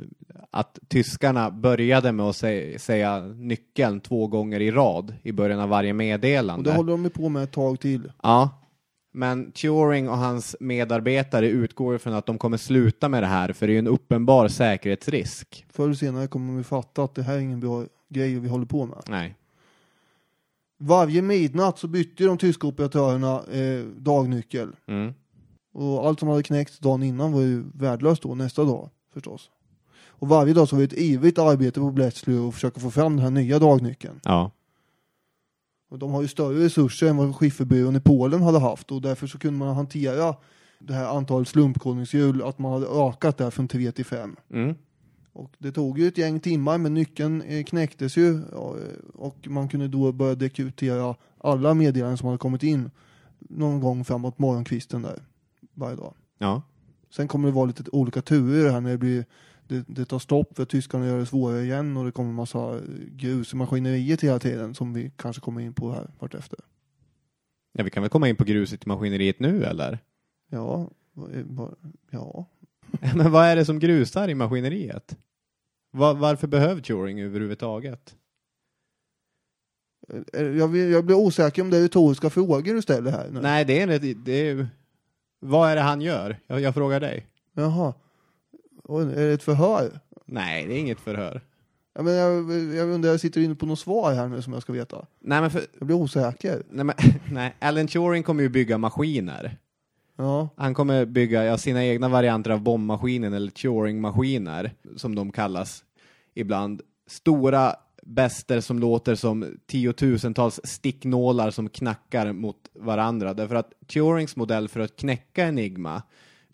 A: att tyskarna började med att sä- säga nyckeln två gånger i rad i början av varje
B: Och
A: meddelande.
B: det håller de ju på med ett tag till.
A: Ja. Men Turing och hans medarbetare utgår från att de kommer sluta med det här för det är ju en uppenbar säkerhetsrisk.
B: Förr eller senare kommer vi fatta att det här är ingen bra grej vi håller på med.
A: Nej.
B: Varje midnatt så bytte ju de tyska operatörerna eh, dagnyckel.
A: Mm.
B: Och allt som hade knäckts dagen innan var ju värdelöst då nästa dag förstås. Och varje dag så var det ett ivrigt arbete på Bletchley att försöka få fram den här nya dagnyckeln.
A: Ja.
B: Och de har ju större resurser än vad skifferbyrån i Polen hade haft och därför så kunde man hantera det här antalet slumpkodningshjul att man hade ökat där från 3 till 5.
A: Mm.
B: Och det tog ju ett gäng timmar men nyckeln eh, knäcktes ju och- och man kunde då börja dekryptera alla meddelanden som hade kommit in någon gång framåt morgonkvisten där varje dag.
A: Ja.
B: Sen kommer det vara lite olika turer här när det blir det, det tar stopp för tyskarna gör det svårare igen och det kommer massa grus i maskineriet hela tiden som vi kanske kommer in på här vartefter.
A: ja, vi kan väl komma in på gruset i maskineriet nu eller?
B: Ja, ja.
A: Men vad är det som grusar i maskineriet? Va- varför behöver Turing överhuvudtaget?
B: Eh, Jag, jag blir osäker om det är retoriska frågor du ställer här. nu.
A: Nej, det är, en- det är Vad är det han gör? Jag, jag frågar dig.
B: Jaha. Och är det ett förhör?
A: Nej, det är inget förhör.
B: Ja, men jag, jag undrar, jag sitter inne på något svar här nu som jag ska veta.
A: Nej, men för,
B: Jag blir osäker.
A: nej, men, nej, Alan Turing kommer ju bygga maskiner.
B: Ja,
A: Han kommer bygga ja, sina egna varianter av bombmaskinen eller Turing-maskiner, som de kallas ibland. Stora bäster som låter som tiotusentals sticknålar som knackar mot varandra. Därför att Turings modell för att knäcka Enigma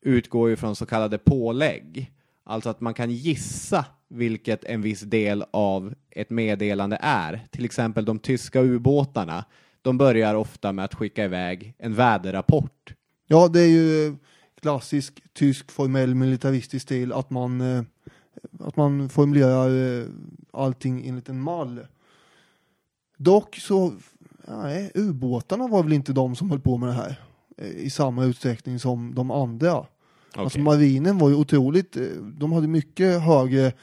A: utgår ju från så kallade pålägg. Alltså att man kan gissa vilket en viss del av ett meddelande är. Till exempel de tyska ubåtarna. De börjar ofta med att skicka iväg en väderrapport
B: ja det är ju eh, klassisk tysk formell militaristisk stil att man, eh, att man formulerar eh, allting enligt en mall. Dock så, nej, ubåtarna var väl inte de som höll på med det här eh, i samma utsträckning som de andra. Alltså marinen var ju otroligt, de hade mycket högre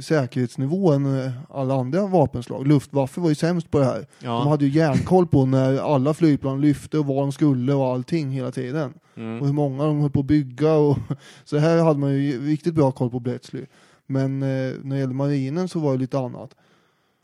B: säkerhetsnivå än eh, alla andra vapenslag. Luftwaffe var ju sämst på det här.
A: Ja.
B: De hade ju järnkoll på när alla flygplan lyfte och var de skulle och allting hela tiden.
A: Mm.
B: Och hur många de höll på att bygga och så här hade man ju riktigt bra koll på Bletchley. Men eh, när det gäller marinen så var det lite annat.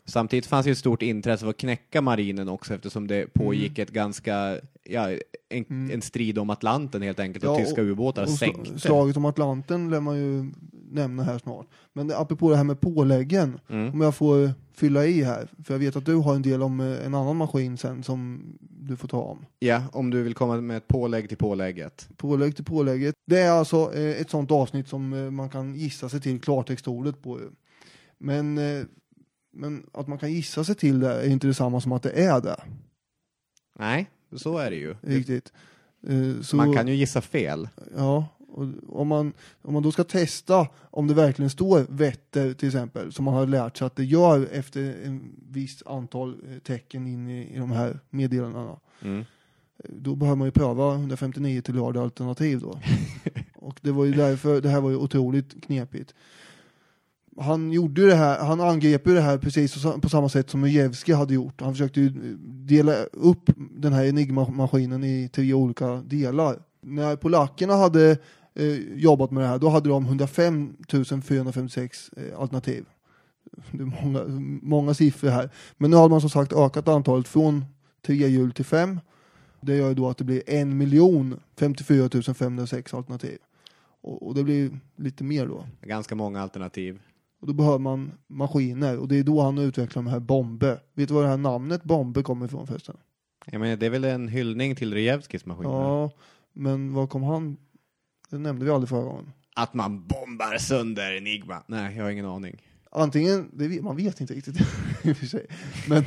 A: Samtidigt fanns ju ett stort intresse för att knäcka marinen också eftersom det pågick ett ganska, ja, en, en strid om Atlanten helt enkelt och
B: Mm. Ja,
A: tyska ubåtar
B: och
A: sänkte.
B: slaget om Atlanten lär man ju nämna här snart. Men apropå det här med påläggen,
A: Mm.
B: om jag får fylla i här, för jag vet att du har en del om eh, en annan maskin sen som du får ta om.
A: Ja, om du vill komma med ett pålägg till pålägget.
B: Pålägg till pålägget. Det är alltså eh, ett sånt avsnitt som eh, man kan gissa sig till klartextordet på. Men, men att man kan gissa sig till det är inte detsamma som att det är det.
A: Nej, så är det ju.
B: Riktigt. Eh, så,
A: Man kan ju gissa fel.
B: Ja, och om man, om man då ska testa om det verkligen står Vätter till exempel, som man har lärt sig att det gör efter en viss antal eh, tecken in i, i de här meddelandena,
A: Mm.
B: då behöver man ju pröva 159 till rad alternativ då. och det var ju därför, det här var ju otroligt knepigt. Han gjorde ju det här, han angrep ju det här precis på samma sätt som Ujevski hade gjort. Han försökte ju dela upp den här Enigma-maskinen i tre olika delar. När polackerna hade eh, jobbat med det här, då hade de 105 456 eh, alternativ. Det är många, många siffror här. Men nu har man som sagt ökat antalet från tre hjul till fem. Det gör ju då att det blir 1 miljon 54 506 alternativ. Och, och det blir lite mer då.
A: Ganska många alternativ.
B: Och då behöver man maskiner och det är då han utvecklar de här Bombe. Vet du var det här namnet Bombe kommer ifrån förresten?
A: Jag menar, det är väl en hyllning till Rejevskis maskiner?
B: Ja, men vad kom han? Det nämnde vi aldrig förra gången.
A: Att man bombar sönder Enigma? Nej, jag har ingen aning.
B: Antingen, det, man vet inte riktigt i och för sig, men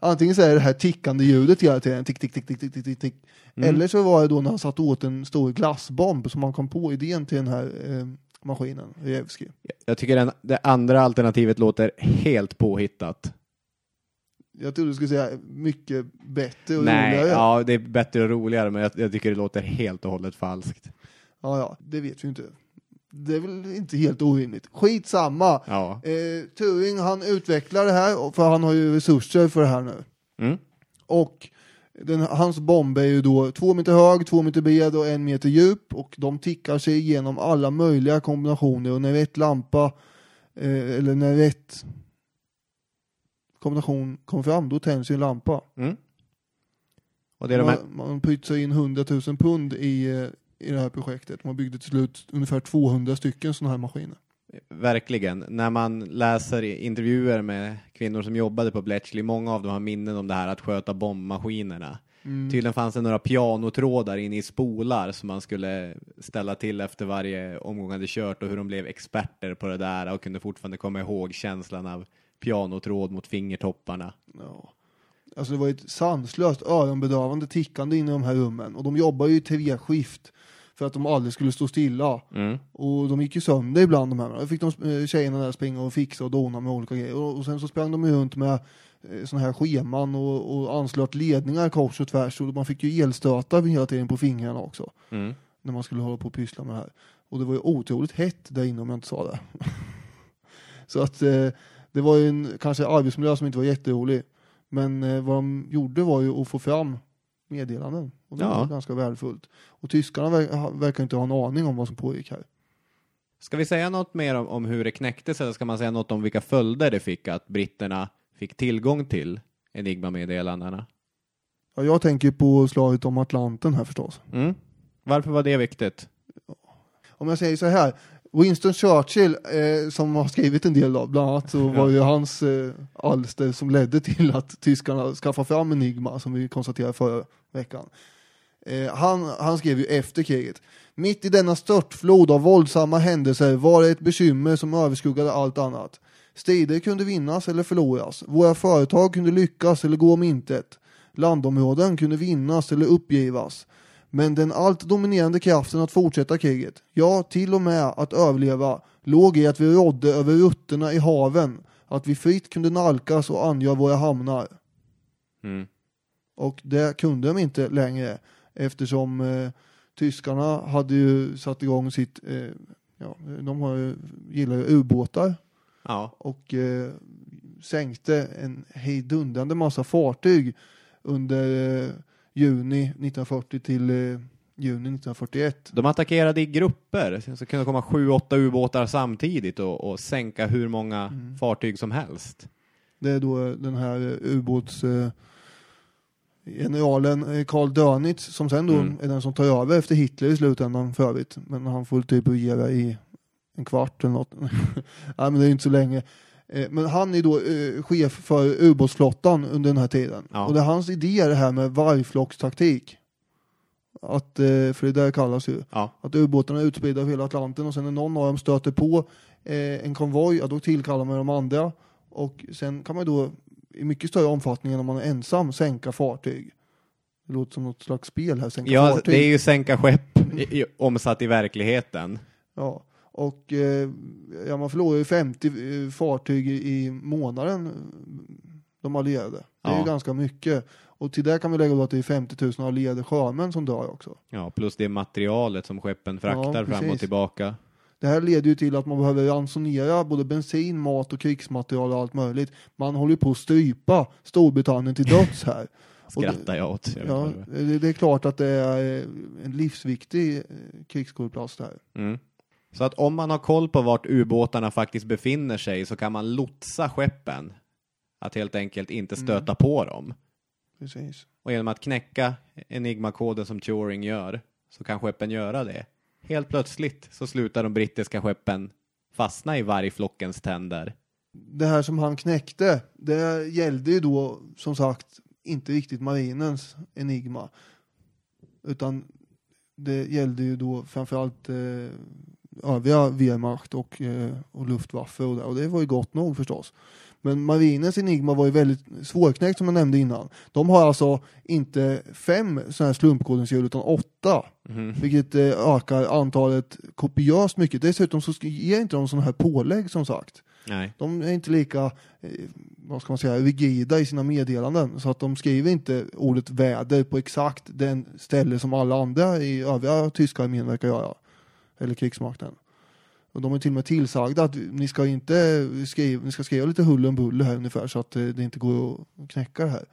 B: antingen så är det här tickande ljudet hela tiden, tick, tick, tick, tick, tick, tick, tick.
A: Mm.
B: Eller så var det då när han satt åt en stor glassbomb som man kom på idén till den här eh, maskinen, Rejevskij.
A: Jag tycker den, det andra alternativet låter helt påhittat.
B: Jag trodde du skulle säga mycket bättre och
A: Nej,
B: roligare.
A: ja, det är bättre och roligare, men jag, jag tycker det låter helt och hållet falskt.
B: Ja, ja, det vet vi inte. Det är väl inte helt orimligt. Skitsamma.
A: Ja.
B: Eh, Turing han utvecklar det här, för han har ju resurser för det här nu.
A: Mm.
B: Och den, hans bomb är ju då två meter hög, två meter bred och en meter djup och de tickar sig igenom alla möjliga kombinationer och när rätt lampa eh, eller när rätt kombination kommer fram då tänds ju en lampa.
A: Mm. Och det är de här,
B: Man, man in 100 000 pund i, eh, i det här projektet. Man byggde till slut ungefär 200 stycken sådana här maskiner.
A: Verkligen, när man läser intervjuer med kvinnor som jobbade på Bletchley, många av dem har minnen om det här att sköta bombmaskinerna.
B: Mm.
A: Tydligen fanns det några pianotrådar inne i spolar som man skulle ställa till efter varje omgång hade kört och hur de blev experter på det där och kunde fortfarande komma ihåg känslan av pianotråd mot fingertopparna.
B: Ja. Alltså det var ett sanslöst öronbedövande tickande inne i de här rummen och de jobbar ju i treskift för att de aldrig skulle stå stilla.
A: Mm.
B: Och de gick ju sönder ibland de här. Då fick de eh, tjejerna där springa och fixa och dona med olika grejer. Och, och sen så sprang de ju runt med eh, såna här scheman och, och anslöt ledningar kors och tvärs. Och man fick ju elstötar hela tiden på fingrarna också.
A: Mm.
B: När man skulle hålla på och pyssla med det här. Och det var ju otroligt hett där inne om jag inte sa det. så att eh, det var ju en kanske arbetsmiljö som inte var jätterolig. Men eh, vad de gjorde var ju att få fram meddelanden. Och det
A: Ja.
B: var ganska värdefullt. Och tyskarna ver verkar inte ha en aning om vad som pågick här.
A: Ska vi säga något mer om, om hur det knäcktes eller ska man säga något om vilka följder det fick att britterna fick tillgång till Enigma-meddelandena?
B: Ja, jag tänker på slaget om Atlanten här förstås.
A: Mm. Varför var det viktigt?
B: Om jag säger så här. Winston Churchill, eh, som har skrivit en del av, bland annat så var ju hans eh, alster som ledde till att tyskarna skaffade fram Enigma, som vi konstaterade förra veckan. Eh, han, han skrev ju efter kriget. Mitt i denna störtflod av våldsamma händelser var det ett bekymmer som överskuggade allt annat. Strider kunde vinnas eller förloras. Våra företag kunde lyckas eller gå om intet. Landområden kunde vinnas eller uppgivas. Men den allt dominerande kraften att fortsätta kriget, ja till och med att överleva, låg i att vi rådde över rutterna i haven, att vi fritt kunde nalkas och angöra våra hamnar.
A: Mm.
B: Och det kunde de inte längre eftersom eh, tyskarna hade ju satt igång sitt, eh, ja, de har ju, gillar ju ubåtar
A: Ja.
B: och eh, sänkte en hejdundrande massa fartyg under eh, juni 1940 till eh, juni 1941.
A: De attackerade i grupper, så det kunde komma sju, åtta ubåtar samtidigt och, och sänka hur många
B: Mm.
A: fartyg som helst.
B: Det är då den här eh, ubåts eh, generalen eh, Karl Dönitz som sen då
A: Mm.
B: är den som tar över efter Hitler i slutändan för övrigt. Men han får typ regera i en kvart eller något. Nej men det är inte så länge. Eh, Men han är då eh, chef för ubåtsflottan under den här tiden.
A: Ja.
B: Och det är hans idé det här med vargflockstaktik. Att, eh, för det där kallas ju.
A: Ja.
B: Att ubåtarna är utspridda över hela Atlanten och sen när någon av dem stöter på en konvoj, ja, då tillkallar man de andra. Och sen kan man då i mycket större omfattning än om man är ensam sänka fartyg. Det låter som något slags spel här, sänka
A: Ja,
B: fartyg.
A: det är ju sänka skepp i, i, omsatt i verkligheten.
B: Ja, och eh, ja, man förlorar ju 50 eh, fartyg i, månaden, eh, de allierade. Det är
A: Ja.
B: ju ganska mycket. Och till det kan vi lägga då att det är 50 000 allierade sjömän som dör också.
A: Ja, plus det materialet som skeppen fraktar fram och tillbaka.
B: Det här leder ju till att man behöver ransonera både bensin, mat och krigsmaterial och allt möjligt. Man håller ju på att strypa Storbritannien till döds här. Det-
A: Skrattar jag åt. Jag
B: Ja,
A: det är.
B: det, det är klart att det är en livsviktig krigsskådeplats där.
A: Mm. Så att om man har koll på vart ubåtarna faktiskt befinner sig så kan man lotsa skeppen att helt enkelt inte stöta på dem.
B: Precis.
A: Och genom att knäcka Enigma-koden som Turing gör så kan skeppen göra det. Helt plötsligt så slutar de brittiska skeppen fastna i vargflockens tänder.
B: Det här som han knäckte, det gällde ju då som sagt inte riktigt marinens Enigma. Utan det gällde ju då framförallt eh, övriga Wehrmacht och, eh, och Luftwaffe och, det, och det var ju gott nog förstås. Men marinens Enigma var ju väldigt svårknäckt som jag nämnde innan. De har alltså inte fem sådana här slumpkodenshjul utan åtta. Vilket eh, ökar antalet kopiöst mycket. Dessutom så ger inte de sådana här pålägg som sagt.
A: Nej.
B: De är inte lika, eh, vad ska man säga, rigida i sina meddelanden. Så att de skriver inte ordet väder på exakt den ställe som alla andra i övriga tyska armén verkar göra. Eller krigsmakten. Och de är till och med tillsagda att ni ska inte skriva, ni ska skriva lite hull om buller här ungefär så att eh, det inte går att knäcka det här.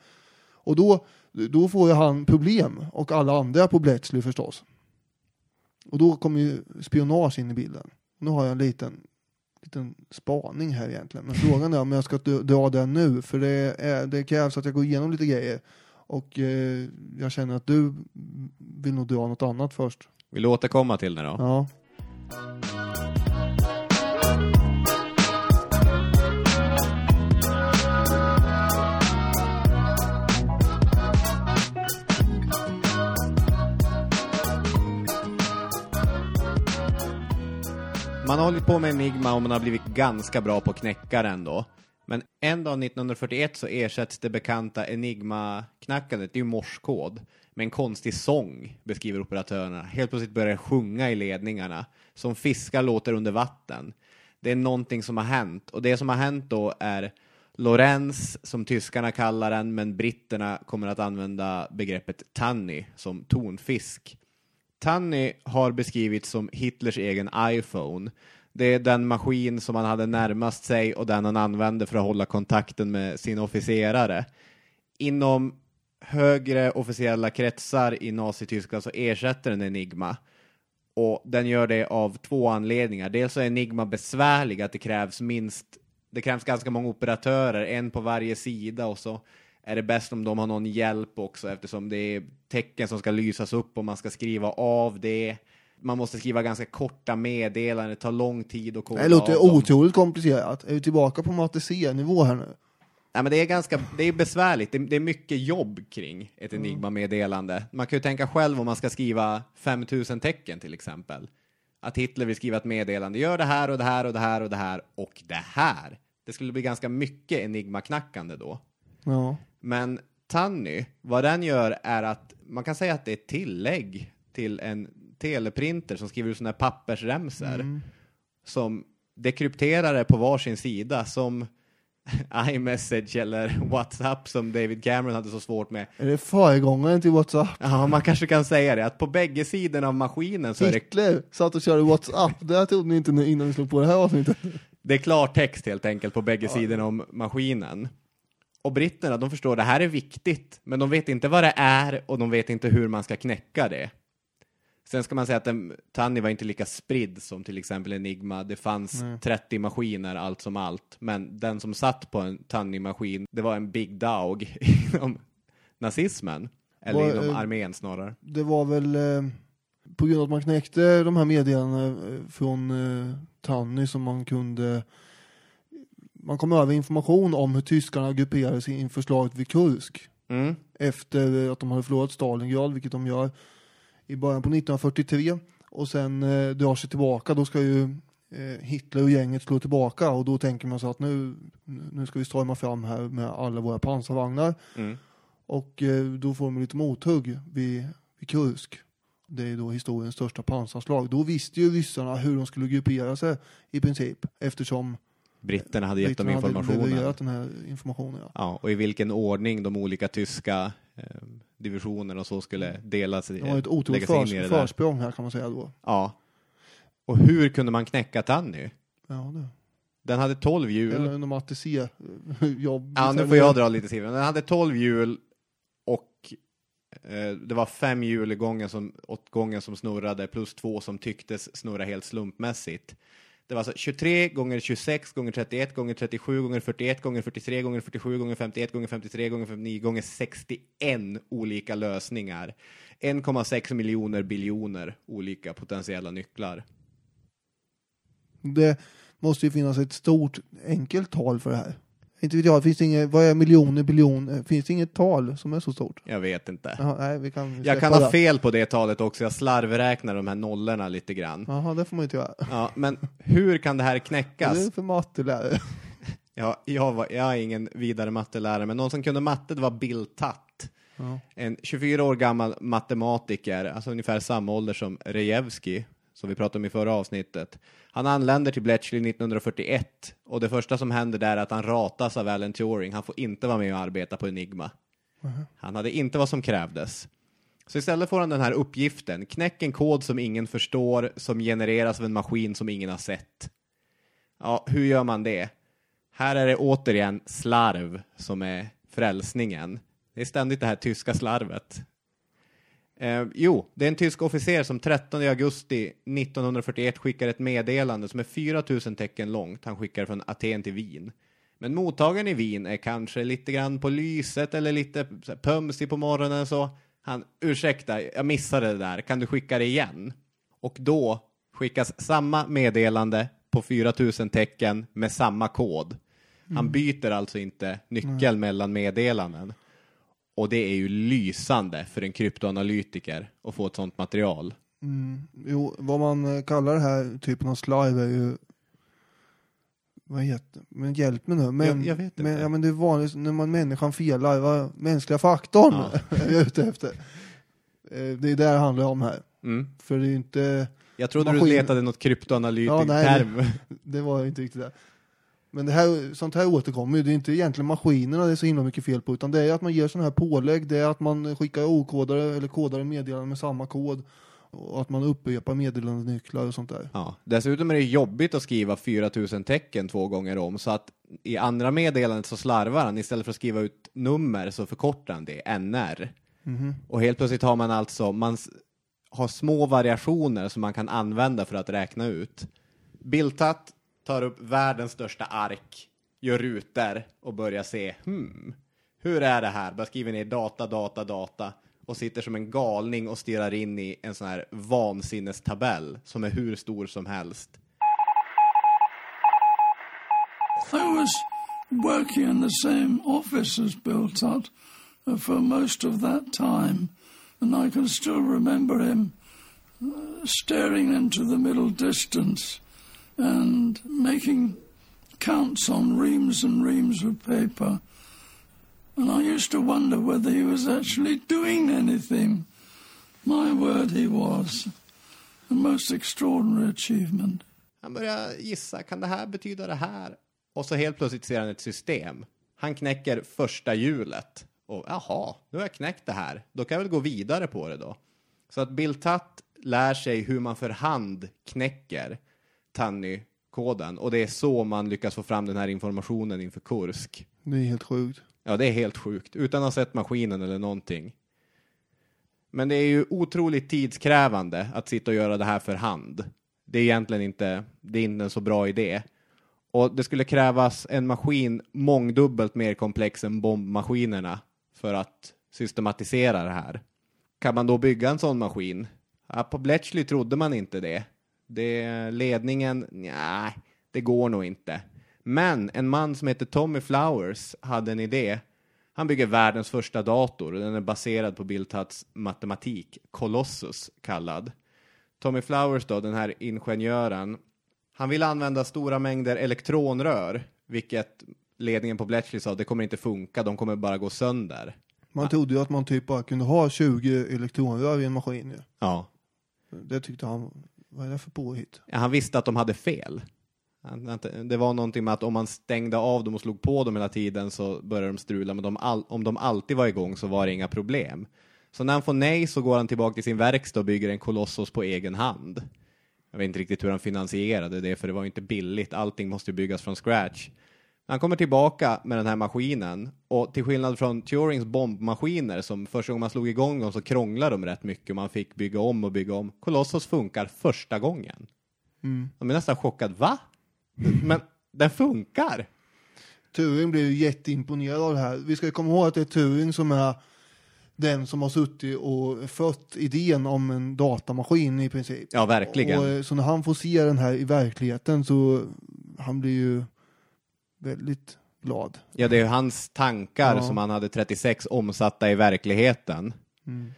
B: Och då, då får ju han problem och alla andra på Bletchley förstås. Och då kommer ju spionage in i bilden. Nu har jag en liten liten spaning här egentligen. Men frågan är om jag ska dra- dra den nu, för det, är, det krävs att jag går igenom lite grejer. Och eh, jag känner att du vill nog dra något annat först.
A: Vill du återkomma till det då?
B: Ja.
A: Man har hållit på med Enigma och man har blivit ganska bra på att knäcka den då. Men en dag 1941 så ersätts det bekanta Enigma-knackandet, det är ju morskod, med en konstig sång, beskriver operatörerna. Helt plötsligt börjar det sjunga i ledningarna, som fiskar låter under vatten. Det är någonting som har hänt, och det som har hänt då är Lorenz, som tyskarna kallar den, men britterna kommer att använda begreppet tanny, som tonfisk. Tanny har beskrivits som Hitlers egen iPhone. Det är den maskin som han hade närmast sig och den han använde för att hålla kontakten med sin officerare. Inom högre officiella kretsar i Nazityskland så ersätter den Enigma. Och den gör det av två anledningar. Dels är Enigma besvärlig, att det krävs minst, det krävs ganska många operatörer, en på varje sida och så är det bäst om de har någon hjälp också eftersom det är tecken som ska lysas upp och man ska skriva av det. Man måste skriva ganska korta meddelanden, det tar lång tid att koda
B: Det låter
A: av dem.
B: otroligt komplicerat. Är vi tillbaka på matte C-nivå här nu?
A: Nej, men det är ganska, det är besvärligt. Det, det är mycket jobb kring ett Enigma-meddelande. Man kan ju tänka själv om man ska skriva 5000 tecken till exempel. Att Hitler vill skriva ett meddelande, gör det här och det här och det här och det här och det här. Det skulle bli ganska mycket Enigma-knackande då.
B: Ja.
A: Men Tanny, vad den gör är att man kan säga att det är ett tillägg till en teleprinter som skriver ut sådana här pappersremsor som dekrypterar det på varsin sida som iMessage eller WhatsApp som David Cameron hade så svårt med.
B: Är det föregångaren till WhatsApp?
A: Ja, man kanske kan säga det, att på bägge sidorna av maskinen så är det,
B: Hitler satt och körde WhatsApp. Det här trodde ni inte innan vi slog på det här avsnittet.
A: det är klartext helt enkelt på bägge sidorna om maskinen. Och britterna, de förstår det här är viktigt, men de vet inte vad det är och de vet inte hur man ska knäcka det. Sen ska man säga att den, Tanny var inte lika spridd som till exempel Enigma. Det fanns 30 maskiner allt som allt, men den som satt på en Tanny-maskin, det var en big dog inom nazismen. Eller
B: Vad,
A: inom
B: eh,
A: armén snarare.
B: Det var väl eh, på grund av att man knäckte de här meddelandena eh, från eh, Tanny som man kunde man kom över information om hur tyskarna grupperade sig inför slaget vid Kursk
A: Mm.
B: efter att de hade förlorat Stalingrad, vilket de gör i början på 1943 och sen eh, drar sig tillbaka. Då ska ju eh, Hitler och gänget slå tillbaka och då tänker man sig att nu, nu ska vi storma fram här med alla våra pansarvagnar
A: Mm.
B: och eh, då får de lite mothugg vid, vid Kursk. Det är då historiens största pansarslag. Då visste ju ryssarna hur de skulle gruppera sig i princip eftersom
A: Britterna hade gett dem
B: hade
A: informationen.
B: levererat den här informationen. Ja.
A: Ja, och i vilken ordning de olika tyska eh, divisionerna och så skulle delas,
B: Det var ett otroligt förs- försprång här kan man säga då.
A: Ja. Och hur kunde man knäcka Tanny?
B: Ja, det.
A: Den hade 12
B: Det
A: hjul.
B: är inom ATC-jobb.
A: Ja, nu får jag dra lite siffror. Den hade 12 hjul och eh, det var fem hjul i gången som, åt gången som snurrade plus två som tycktes snurra helt slumpmässigt. Det var alltså 23 gånger 26 gånger 31 gånger 37 gånger 41 gånger 43 gånger 47 gånger 51 gånger 53 gånger 59 gånger 61 olika lösningar. 1,6 miljoner biljoner olika potentiella nycklar.
B: Det måste ju finnas ett stort enkelt tal för det här. Inte vet jag, finns det inget, vad är miljoner, biljoner? Finns det inget tal som är så stort?
A: Jag vet inte.
B: Jaha, nej, vi kan
A: Jag kan ha
B: det.
A: fel på det talet också, jag slarvräknar de här nollorna lite grann.
B: Jaha, det får man inte göra.
A: Ja, men hur kan det här knäckas?
B: Det är för mattelärare.
A: Ja, jag, var, jag är ingen vidare mattelärare, men någon som kunde matte det var Bill Tatt.
B: Ja.
A: En 24 år gammal matematiker, alltså ungefär samma ålder som Rejevski, som vi pratade om i förra avsnittet. Han anländer till Bletchley 1941 och det första som händer där är att han ratas av Alan Turing. Han får inte vara med och arbeta på Enigma. Han hade inte vad som krävdes. Så istället får han den här uppgiften, knäck en kod som ingen förstår, som genereras av en maskin som ingen har sett. Ja, hur gör man det? Här är det återigen slarv som är frälsningen. Det är ständigt det här tyska slarvet. Eh, jo, det är en tysk officer som 13 augusti 1941 skickar ett meddelande som är 4000 tecken långt. Han skickar från Aten till Wien. Men mottagaren i Wien är kanske lite grann på lyset eller lite pömsig på morgonen så. Han, ursäkta, jag missade det där, kan du skicka det igen? Och då skickas samma meddelande på 4000 tecken med samma kod. Han byter alltså inte nyckeln mellan meddelanden. Och det är ju lysande för en kryptoanalytiker att få ett sånt material.
B: Jo, vad man eh, kallar det här typen av slarv är ju vad heter Men hjälp mig nu. Men,
A: Jag- jag vet
B: men, ja, men det är vanligt när man människan felar. Vad, mänskliga faktorn
A: Ja.
B: är jag ute efter. Eh, Det är det det handlar om här.
A: Mm.
B: För det är ju inte,
A: Jag trodde du
B: Maskin-
A: letade något kryptoanalytisk
B: Ja, nej,
A: term.
B: det var inte riktigt det. Men det här, sånt här återkommer ju. Det är inte egentligen maskinerna det är så himla mycket fel på. Utan det är att man ger sådana här pålägg. Det är att man skickar okodade eller kodade meddelanden med samma kod. Och att man upprepar meddelandenycklar och sånt där.
A: Ja. Dessutom är det jobbigt att skriva 4000 tecken två gånger om, så att i andra meddelandet så slarvar han. Istället för att skriva ut nummer så förkortar han det, NR. Och helt plötsligt har man alltså, man har små variationer som man kan använda för att räkna ut. Bildtatt tar upp världens största ark, gör rutor och börjar se, hmm, hur är det här? Bara skriver ner data, data, data och sitter som en galning och stirrar in i en sån här vansinnestabell som är hur stor som helst.
I: I was working in the same office as Bill Tutt for most of that time, and I can still remember him uh, staring into the middle distance and making counts on reams and reams of paper. And I used to wonder whether he was actually doing anything. My word, he was. A most extraordinary achievement.
A: Han börjar gissa, kan det här betyda det här? Och så helt plötsligt ser han ett system. Han knäcker första hjulet. Och jaha, nu har jag knäckt det här. Då kan jag väl gå vidare på det då. Så att Bill Tutt lär sig hur man för hand knäcker Tanny-koden. Och det är så man lyckas få fram den här informationen inför Kursk.
B: Det är helt sjukt.
A: Ja, det är helt sjukt. Utan att ha sett maskinen eller någonting. Men det är ju otroligt tidskrävande att sitta och göra det här för hand. Det är egentligen inte, det är inte en så bra idé. Och det skulle krävas en maskin mångdubbelt mer komplex än bombmaskinerna för att systematisera det här. Kan man då bygga en sån maskin? Ja, på Bletchley trodde man inte det. Det ledningen, nej, det går nog inte. Men en man som heter Tommy Flowers hade en idé. Han bygger världens första dator och den är baserad på Bill Tutts matematik, Colossus kallad. Tommy Flowers då, den här ingenjören, han ville använda stora mängder elektronrör, vilket ledningen på Bletchley sa, det kommer inte funka, de kommer bara gå sönder.
B: Man trodde ju att man typ bara kunde ha 20 elektronrör i en maskin ju.
A: Ja.
B: Det tyckte han, vad är det för påhitt?
A: Ja, han visste att de hade fel. Det var någonting med att om man stängde av dem och slog på dem hela tiden så började de strula, men de all, om de alltid var igång så var det inga problem. Så när han får nej så går han tillbaka till sin verkstad och bygger en kolossos på egen hand. Jag vet inte riktigt hur han finansierade det, för det var ju inte billigt. Allting måste ju byggas från scratch. Han kommer tillbaka med den här maskinen och till skillnad från Turings bombmaskiner som första gången man slog igång dem så krånglade de rätt mycket och man fick bygga om och bygga om. Colossus funkar första gången.
B: Mm.
A: De är nästan chockad. Va? Men den funkar!
B: Turing blev ju jätteimponerad av det här. Vi ska ju komma ihåg att det är Turing som är den som har suttit och fött idén om en datamaskin i princip.
A: Ja, verkligen.
B: Och, eh, så när han får se den här i verkligheten så han blir ju väldigt glad.
A: Ja, det är hans tankar
B: Ja.
A: som han hade 36 omsatta i verkligheten.
B: Mm.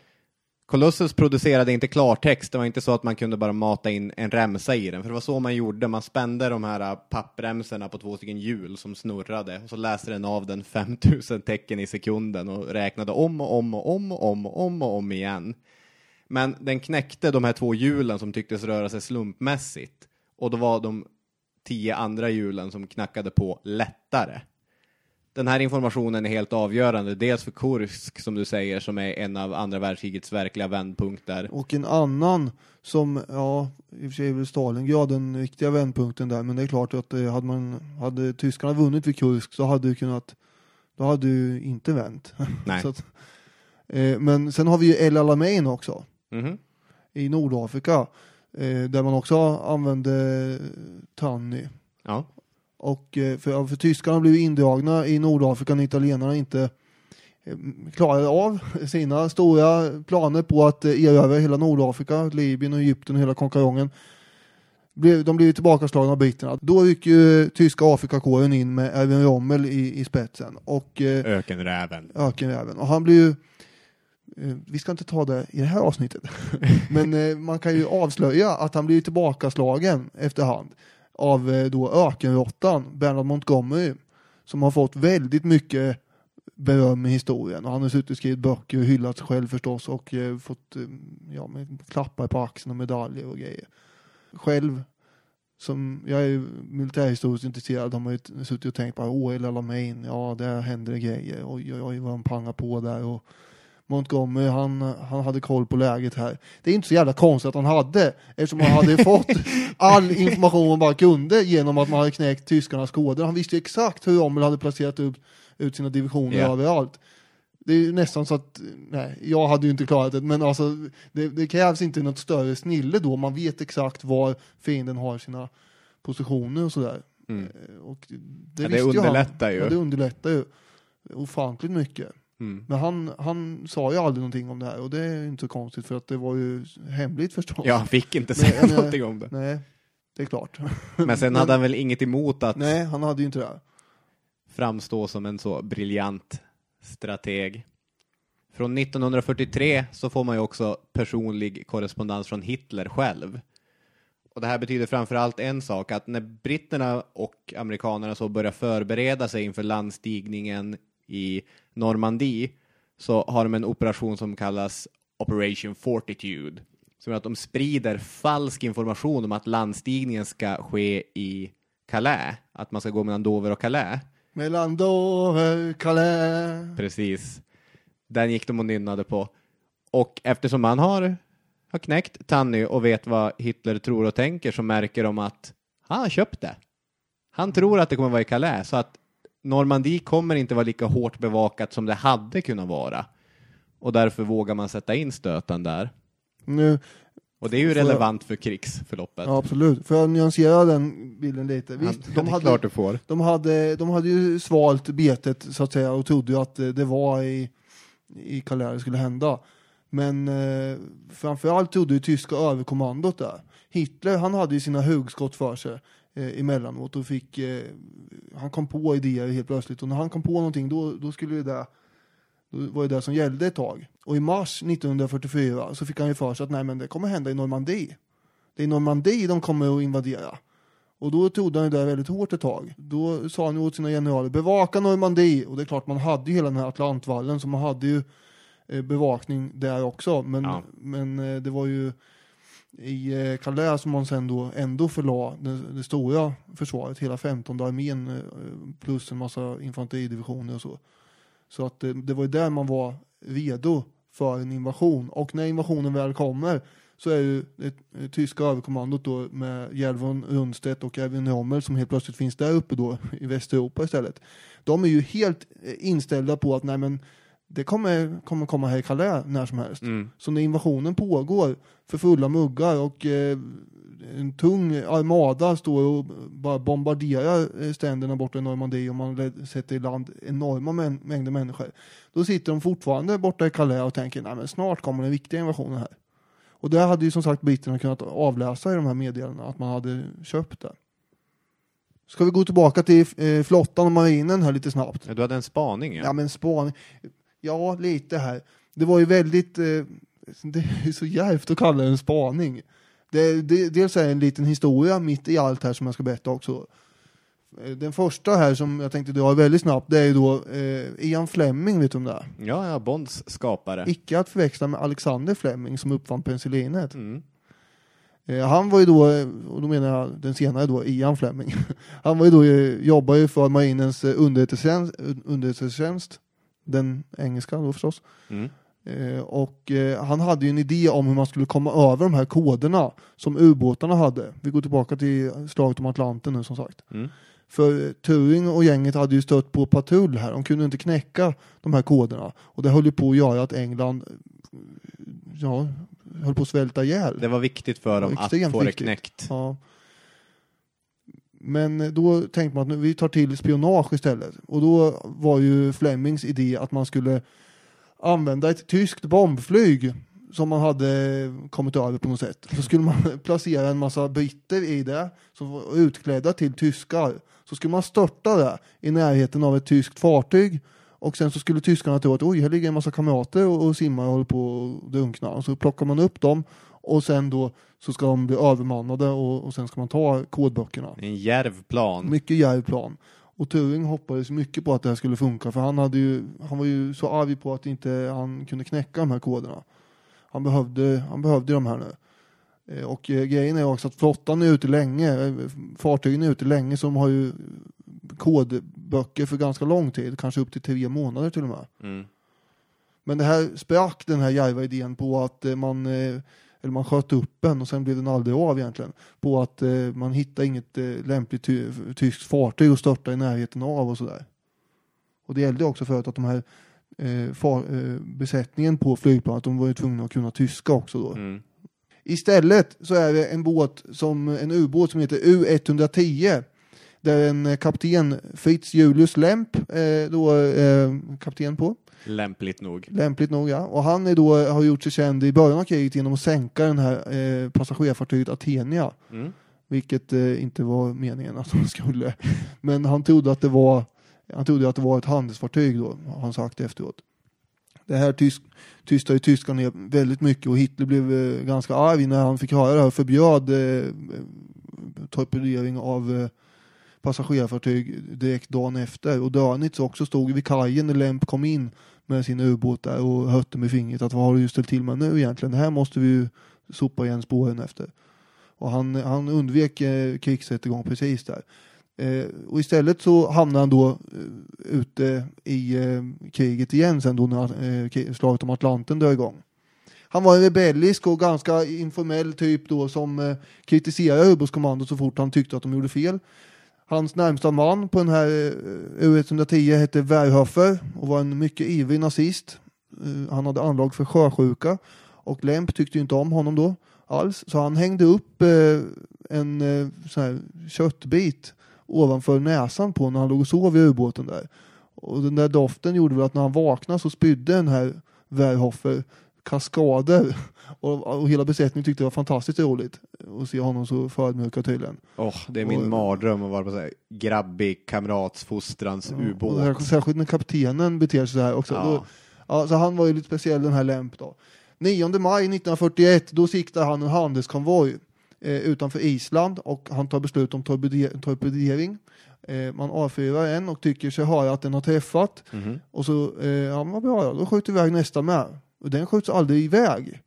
A: Colossus producerade inte klartext, det var inte så att man kunde bara mata in en remsa i den, för det var så man gjorde, man spände de här äh, pappremsorna på två stycken hjul som snurrade, och så läste den av den 5000 tecken i sekunden och räknade om och om och om och om och om och om igen. Men den knäckte de här två hjulen som tycktes röra sig slumpmässigt, och då var de tio andra hjulen som knackade på lättare. Den här informationen är helt avgörande, dels för Kursk som du säger, som är en av andra världskrigets verkliga vändpunkter.
B: Och en annan som, ja, i och för sig är väl Stalingrad den riktiga vändpunkten där, men det är klart att eh, hade, man, hade tyskarna vunnit vid Kursk så hade det kunnat, då hade ju inte vänt.
A: Nej.
B: att, eh, men sen har vi ju El Alamein också,
A: Mhm.
B: i Nordafrika, där man också använde Tanny.
A: Ja.
B: Och eh, för, för tyskarna blev indragna i Nordafrika när italienarna inte eh, klarade av sina stora planer på att eh, erövra hela Nordafrika, Libyen och Egypten och hela konkarongen. Blev- De blev tillbakaslagna av britterna. Då gick ju tyska Afrikakåren in med Erwin Rommel i, i spetsen och eh,
A: Ökenräven.
B: ökenräven. Och han blir ju eh, Eh, vi ska inte ta det i det här avsnittet, men eh, man kan ju avslöja att han blir tillbakaslagen efterhand av eh, då ökenråttan Bernard Montgomery som har fått väldigt mycket beröm i historien. Och han har suttit och skrivit böcker och hyllat sig själv förstås och fått ja, med klappar på axeln och medaljer och grejer. Själv som jag är militärhistoriskt intresserad har man ju suttit och tänkt på åh, El Alamein, ja där händer det grejer, oj oj oj vad han pangar på där och Montgomery han, han hade koll på läget här. Det är inte så jävla konstigt att han hade eftersom han hade fått all information man bara kunde genom att man hade knäckt tyskarnas koder. Han visste ju exakt hur Rommel hade placerat ut, ut sina divisioner
A: Ja.
B: överallt. Det är nästan så att, nej, jag hade ju inte klarat det, men alltså det, det krävs inte något större snille då, man vet exakt var fienden har sina positioner och sådär.
A: Mm.
B: Eh, Och det,
A: Ja, det underlättar ju.
B: Ja, det underlättar ju ofantligt mycket.
A: Mm.
B: Men han, han sa ju aldrig någonting om det här och det är inte så konstigt för att det var ju hemligt förstås.
A: Ja, han fick inte
B: Men-
A: säga
B: men-
A: någonting om det.
B: Nej, det är klart.
A: Men sen hade han väl inget emot att
B: Nej, han hade ju inte det.
A: framstå som en så briljant strateg. Från 1943 så får man ju också personlig korrespondens från Hitler själv. Och det här betyder framförallt en sak, att när britterna och amerikanerna så börjar förbereda sig inför landstigningen i Normandie så har de en operation som kallas Operation Fortitude. Som gör att de sprider falsk information om att landstigningen ska ske i Calais, att man ska gå mellan Dover och Calais.
B: Mellan Dover, Calais.
A: Precis. Den gick de och nynnade på. Och eftersom man har, har knäckt Tanny och vet vad Hitler tror och tänker så märker de att han har köpt det. Han tror att det kommer vara i Calais, så att Normandie kommer inte vara lika hårt bevakat som det hade kunnat vara. Och därför vågar man sätta in stöten där.
B: Nu,
A: Och det är ju
B: Får jag-
A: relevant för krigsförloppet.
B: ja, absolut. Får jag nyansera den bilden lite? Visst,
A: Ja,
B: de, hade,
A: du får.
B: de, hade, de hade ju svalt betet så att säga och trodde ju att det var i, i Calais det skulle hända. Men eh, framförallt trodde ju tyska överkommandot där. Hitler han hade ju sina hugskott för sig eh, emellanåt och fick, eh, han kom på idéer helt plötsligt och när han kom på någonting då, då skulle det där då var det det som gällde ett tag. Och i mars 1944 så fick han ju för sig att nej men det kommer hända i Normandie. Det är Normandie de kommer att invadera. Och då trodde han ju det väldigt hårt ett tag. Då sa han ju åt sina generaler, bevaka Normandie. Och det är klart, man hade ju hela den här Atlantvallen, så man hade ju eh, bevakning där också. Men,
A: Ja.
B: men eh, det var ju i eh, Calais som man sen då ändå förlade det, det stora försvaret, hela 15 armén eh, plus en massa infanteridivisioner och så. Så att det, det var ju där man var redo för en invasion. Och när invasionen väl kommer så är ju det tyska överkommandot då med Järvon Rundstedt och Erwin Rommel som helt plötsligt finns där uppe då i Västeuropa istället. De är ju helt inställda på att nej men det kommer, kommer komma här i Calais när som helst.
A: Mm.
B: Så när invasionen pågår för fulla muggar och eh, en tung armada står och bara bombarderar eh, ständerna borta i Normandie och man sätter i land enorma män, mängder människor. Då sitter de fortfarande borta i Calais och tänker nej men snart kommer den viktiga invasionen här. Och det hade ju som sagt britterna kunnat avläsa i de här meddelandena att man hade köpt det. Ska vi gå tillbaka till eh, flottan och marinen här lite snabbt?
A: Ja, Du hade en spaning ja.
B: Ja men spaning, ja lite här. Det var ju väldigt, eh, det är så djärvt att kalla det en spaning. Det, det, dels är det en liten historia mitt i allt här som jag ska berätta också. Eh, Den första här som jag tänkte dra väldigt snabbt, det är ju då eh, Ian Fleming, vet du om det är?
A: Ja, ja, Bonds skapare.
B: Icke att förväxla med Alexander Fleming som uppfann penicillinet.
A: Mm.
B: Eh, han var ju då, eh, och då menar jag den senare då, Ian Fleming. Han var ju då, eh, jobbade ju för marinens underrättelsetjänst, underrättelsetjänst, den engelska då förstås.
A: Mm.
B: Eh, och eh, han hade ju en idé om hur man skulle komma över de här koderna som ubåtarna hade. Vi går tillbaka till slaget om Atlanten nu som sagt.
A: Mm.
B: För Turing och gänget hade ju stött på patrull här. De kunde inte knäcka de här koderna. Och det höll ju på att göra att England eh, ja, höll på att svälta ihjäl.
A: Det var viktigt för dem att få det knäckt.
B: Ja. Men då tänkte man att nu, vi tar till spionage istället. Och då var ju Flemings idé att man skulle använda ett tyskt bombflyg som man hade kommit över på något sätt. Så skulle man placera en massa britter i det som var utklädda till tyskar. Så skulle man störta det i närheten av ett tyskt fartyg och sen så skulle tyskarna tro att oj, här ligger en massa kamrater och, och simmar och håller på att drunkna. Och så plockar man upp dem och sen då så ska de bli övermannade och, och sen ska man ta kodböckerna.
A: En djärv plan.
B: Mycket djärv plan. Och Turing hoppades mycket på att det här skulle funka för han, hade ju, han var ju så arg på att inte han kunde knäcka de här koderna. Han behövde, han behövde de här nu. Eh, Och eh, grejen är också att flottan är ute länge, eh, fartygen är ute länge de har ju kodböcker för ganska lång tid, kanske upp till tre månader till och med.
A: Mm.
B: Men det här sprack den här djärva idén på att eh, man, eh, eller man sköt upp den och sen blev den aldrig av egentligen. På att eh, man hittade inget eh, lämpligt ty tyskt fartyg att störta i närheten av och sådär. Och det gällde också för att de här eh, far, eh, besättningen på flygplanet, de var ju tvungna att kunna tyska också då.
A: Mm.
B: Istället så är det en båt som, en ubåt som heter U110 där en eh, kapten Fritz Julius Lemp eh, då eh, kapten på.
A: Lämpligt nog.
B: Lämpligt nog ja. Och han är då, har gjort sig känd i början av kriget genom att sänka den här eh, passagerarfartyget Athenia.
A: Mm.
B: Vilket eh, inte var meningen att de skulle. Men han trodde att det var han trodde att det var ett handelsfartyg då, har han sagt efteråt. Det här tysk, tystade tyskarna ner väldigt mycket och Hitler blev eh, ganska arg när han fick höra det här och förbjöd eh, torpedering av eh, passagerarfartyg direkt dagen efter. Och Dönitz också stod vid kajen när Lemp kom in med sin ubåt där och hötte med fingret att vad har du ställt till med nu egentligen? Det här måste vi ju sopa igen spåren efter. Och han, han undvek eh, krigsrättegång precis där. Eh, och istället så hamnade han då eh, ute i eh, kriget igen sen då när eh, slaget om Atlanten drar igång. Han var en rebellisk och ganska informell typ då som eh, kritiserade ubåtskommandot så fort han tyckte att de gjorde fel. Hans närmsta man på den här eh, U110 hette Werhofer och var en mycket ivrig nazist. Eh, han hade anlag för sjösjuka och Lemp tyckte inte om honom då alls så han hängde upp eh, en sån här köttbit ovanför näsan på när han låg och sov i ubåten där. Och den där doften gjorde väl att när han vaknade så spydde den här Werhofer kaskader och, och hela besättningen tyckte det var fantastiskt roligt att se honom så förödmjukad tydligen.
A: Åh, det är min
B: Och-
A: mardröm att vara på så här grabbig kamratsfostrans
B: Och
A: ubåt.
B: särskilt- Särskilt när kaptenen beter sig så här också.
A: Ja.
B: Då, ja, så han var ju lite speciell den här Lemp då. 9 maj 1941 då siktar han en handelskonvoj eh, utanför Island och han tar beslut om torpede- torpedering. Eh, man avfyrar en och tycker sig höra att den har träffat.
A: Mhm.
B: Och så, eh, ja men vad bra, då skjuter vi iväg nästa med. Och den skjuts aldrig iväg.